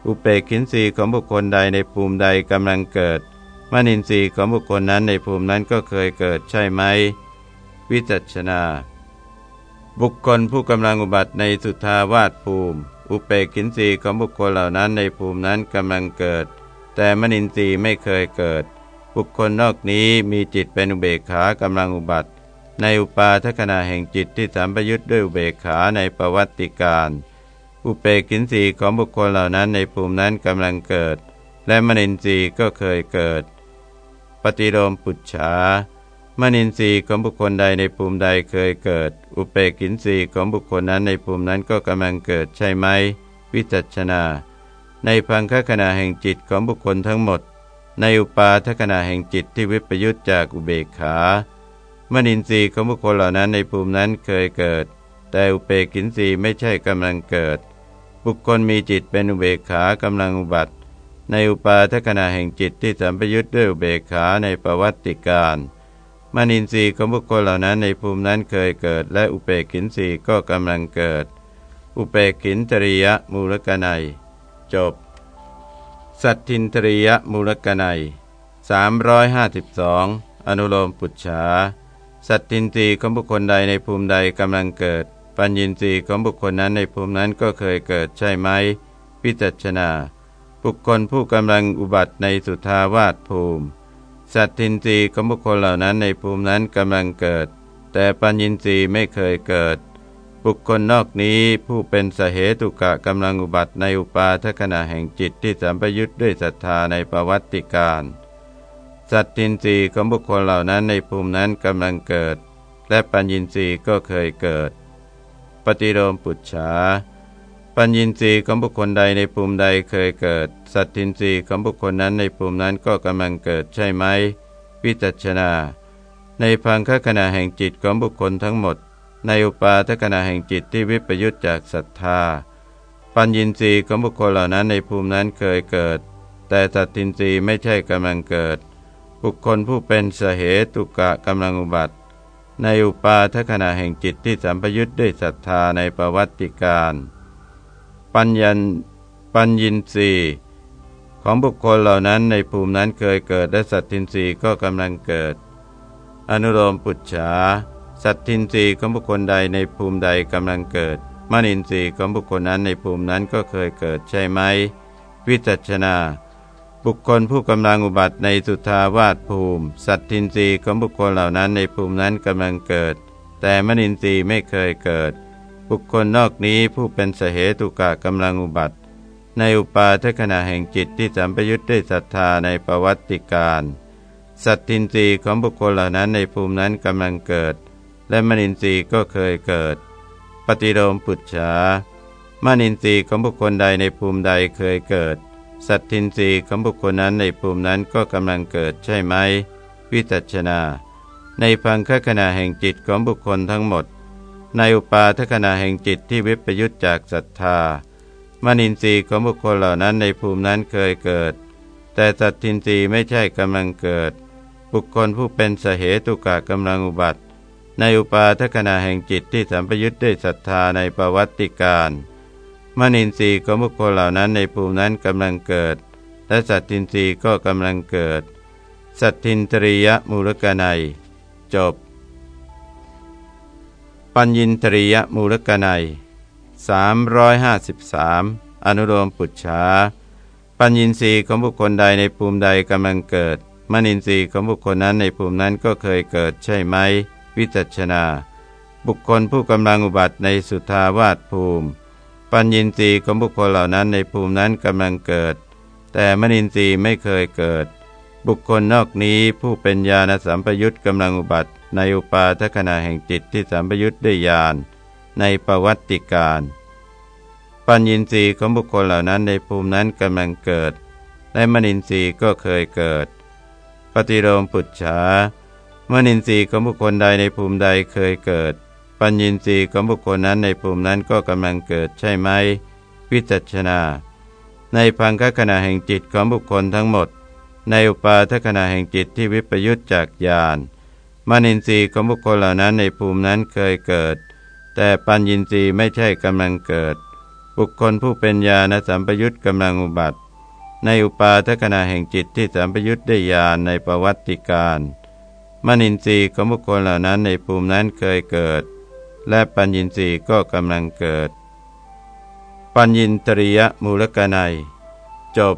อุเปกินทรีย์ของบุคคลใดในภูมิใดกำลังเกิดมนินทรีย์ของบุคคลนั้นในภูมินั้นก็เคยเกิดใช่ไหม วิจัชนา บุคคลผู้กำลังอุบัติในสุทาวาสภูมิ อุเปกินทรีย์ของบุคคลเหล่านั้นในภูมินั้นกำลังเกิด แต่มนินทรีย์ไม่เคยเกิด บุคคลนอกนี้มีจิตเป็นอุเบกขากำลังอุบัติ ในอุปาทขณะแห่งจิตที่สัมปยุทธ์ด้วยอุเบกขาในประวัติการ อุเปกินสีของบุคคลเหล่านั้นในภูมินั้นกำลังเกิด และมนินทรีย์ก็เคยเกิด ปฏิโลมปุจฉามนินทรีย์ของบุคคลใดในภูมิใดเคยเกิด อุเปกินสีของบุคคลนั้นในภูมินั้นก็กำลังเกิดใช่ไหม วิจัชนา ในพังคขณะแห่งจิตของบุคคลทั้งหมด ในอุปาทขณะแห่งจิตที่วิปยุตจากอุเบกขามนินทรีย์ของบุคคลเหล่านั้นในภูมินั้นเคยเกิด แต่อุเปกินทรีย์ไม่ใช่กำลังเกิด บุคคลมีจิตเป็นอุเบกขากำลังอุบัติ ในอุปาทขณะแห่งจิตที่สัมปยุตด้วยอุเบกขาในประวัติการมนินทรีย์ของบุคคลเหล่านั้นในภูมินั้นเคยเกิด และอุเปกินทรีย์ก็กำลังเกิด อุเปกินตริยมูลกนัย จบ สัตทินทริยมูลกนัย352 อนุโลมปุจฉา สัตทินรีของบุคคลใดในภูมิใดกำลังเกิด ปัญญินทรีของบุคคลนั้นในภูมินั้นก็เคยเกิดใช่ไหมพิจัชนา บุคคลผู้กำลังอุบัติในสุทาวาสภูมิ สัตทินรีของบุคคลเหล่านั้นในภูมินั้นกำลังเกิด แต่ปัญญินทรีไม่เคยเกิด บุคคลนอกนี้ผู้เป็นสเหตุกะกำลังอุบัติในอุปาทขณะแห่งจิตที่สัมปยุทธ์ด้วยศรัทธาในประวัติการสัตตินรีของบุคคลเหล่านั้นในภูมินั้นกำลังเกิด และปัญญินทรีย์ก็เคยเกิด ปฏิโลมปุจฉาปัญญินทรีย์ของบุคคลใดในภูมิใดเคยเกิด สัตตินทรีย์ของบุคคลนั้นในภูมินั้นก็กำลังเกิดใช่ไหมวิจัชนา ในพังคขณะแห่งจิตของบุคคลทั้งหมด ในอุปาทขณะแห่งจิตที่วิปยุตจากศรัทธา ปัญญินทรีย์ของบุคคลเหล่านั้นในภูมินั้นเคยเกิด แต่สัตทินรีไม่ใช่กำลังเกิด บุคคลผู้เป็นสเหตุกะกำลังอุบัติ ในอุปาทขณะแห่งจิตที่สัมปยุทธ์ด้วยศรัทธาในประวัติการ ปัญญปัญญินรีของบุคคลเหล่านั้นในภูมินั้นเคยเกิดและสัตทินรีก็กำลังเกิด อนุโลมปุจฉา สัตทินรีของบุคคลใดในภูมิใดกำลังเกิดมนินทรีย์ของบุคคลนั้นในภูมินั้นก็เคยเกิดใช่ไหม วิจัชนา บุคคลผู้กำลังอุบัติในสุทาวาสภูมิ สัตทินทรีย์ของบุคคลเหล่านั้นในภูมินั้นกำลังเกิด แต่มนินทรีย์ไม่เคยเกิด บุคคลนอกนี้ผู้เป็นสเหตุกะกำลังอุบัติ ในอุปาทขณะแห่งจิตที่สัมปยุทธ์ด้วยศรัทธาในประวัติการ สัตทินทรีย์ของบุคคลเหล่านั้นในภูมินั้นกำลังเกิด และมนินทรีย์ก็เคยเกิด ปฏิโลมปุจฉามนินทรีย์ของบุคคลใดในภูมิใดเคยเกิด สัตทินทรีย์ของบุคคลนั้นในภูมินั้นก็กำลังเกิดใช่ไหม วิจัชนา ในพังคขณะแห่งจิตของบุคคลทั้งหมด ในอุปาทขณะแห่งจิตที่วิปยุตจากศรัทธามนินทรีย์ของบุคคลเหล่านั้นในภูมินั้นเคยเกิด แต่สัตทินทรีย์ไม่ใช่กำลังเกิด บุคคลผู้เป็นสเหตุกะกำลังอุบัติ ในอุปาทขณะแห่งจิตที่สัมปยุทธ์ด้วยศรัทธาในประวัติการมนินทรีย์ของบุคคลเหล่านั้นในภูมินั้นกำลังเกิด และสัตตินทรีย์ก็กำลังเกิด สัตทินตริยมูลกนัย จบ ปัญญินตริยมูลกนัย353 อนุโลมปุจฉาปัญญินทรีย์ของบุคคลใดในภูมิใดกำลังเกิด มนินทรีย์ของบุคคลนั้นในภูมินั้นก็เคยเกิดใช่ไหม วิจัชนา บุคคลผู้กำลังอุบัติในสุทาวาสภูมิ ปัญญินทรีย์ของบุคคลเหล่านั้นในภูมินั้นกำลังเกิด แต่มนินทรีย์ไม่เคยเกิด บุคคลนอกนี้ผู้เป็นญาณสัมปยุตกำลังอุบัติในอุปาทขณะแห่งจิตที่สัมปยุตด้วยญาณในประวัติการปัญญินทรีย์ของบุคคลเหล่านั้นในภูมินั้นกำลังเกิด และมนินทรีย์ก็เคยเกิด ปฏิโลมปุจฉา มนินทรีย์ของบุคคลใดในภูมิใดเคยเกิด ปัญญินทรีย์ของบุคคลนั้นในภูมินั้นก็กำลังเกิดใช่ไหมวิจัชนา ในพังคขณะแห่งจิตของบุคคลทั้งหมด ในอุปาทขณะแห่งจิตที่วิปยุตจากญาณมนินทรีย์ของบุคคลเหล่านั้นในภูมินั้นเคยเกิด แต่ปัญญินทรีย์ไม่ใช่กำลังเกิด บุคคลผู้เป็นญาณสัมปยุตกำลังอุบัติ ในอุปาทขณะแห่งจิตที่สัมปยุตได้ญาณในประวัติการ มนินทรีย์ของบุคคลเหล่านั้นในภูมินั้นเคยเกิด และปัญญินทรีย์ก็กำลังเกิด ปัญญินตริยมูลกนัย จบ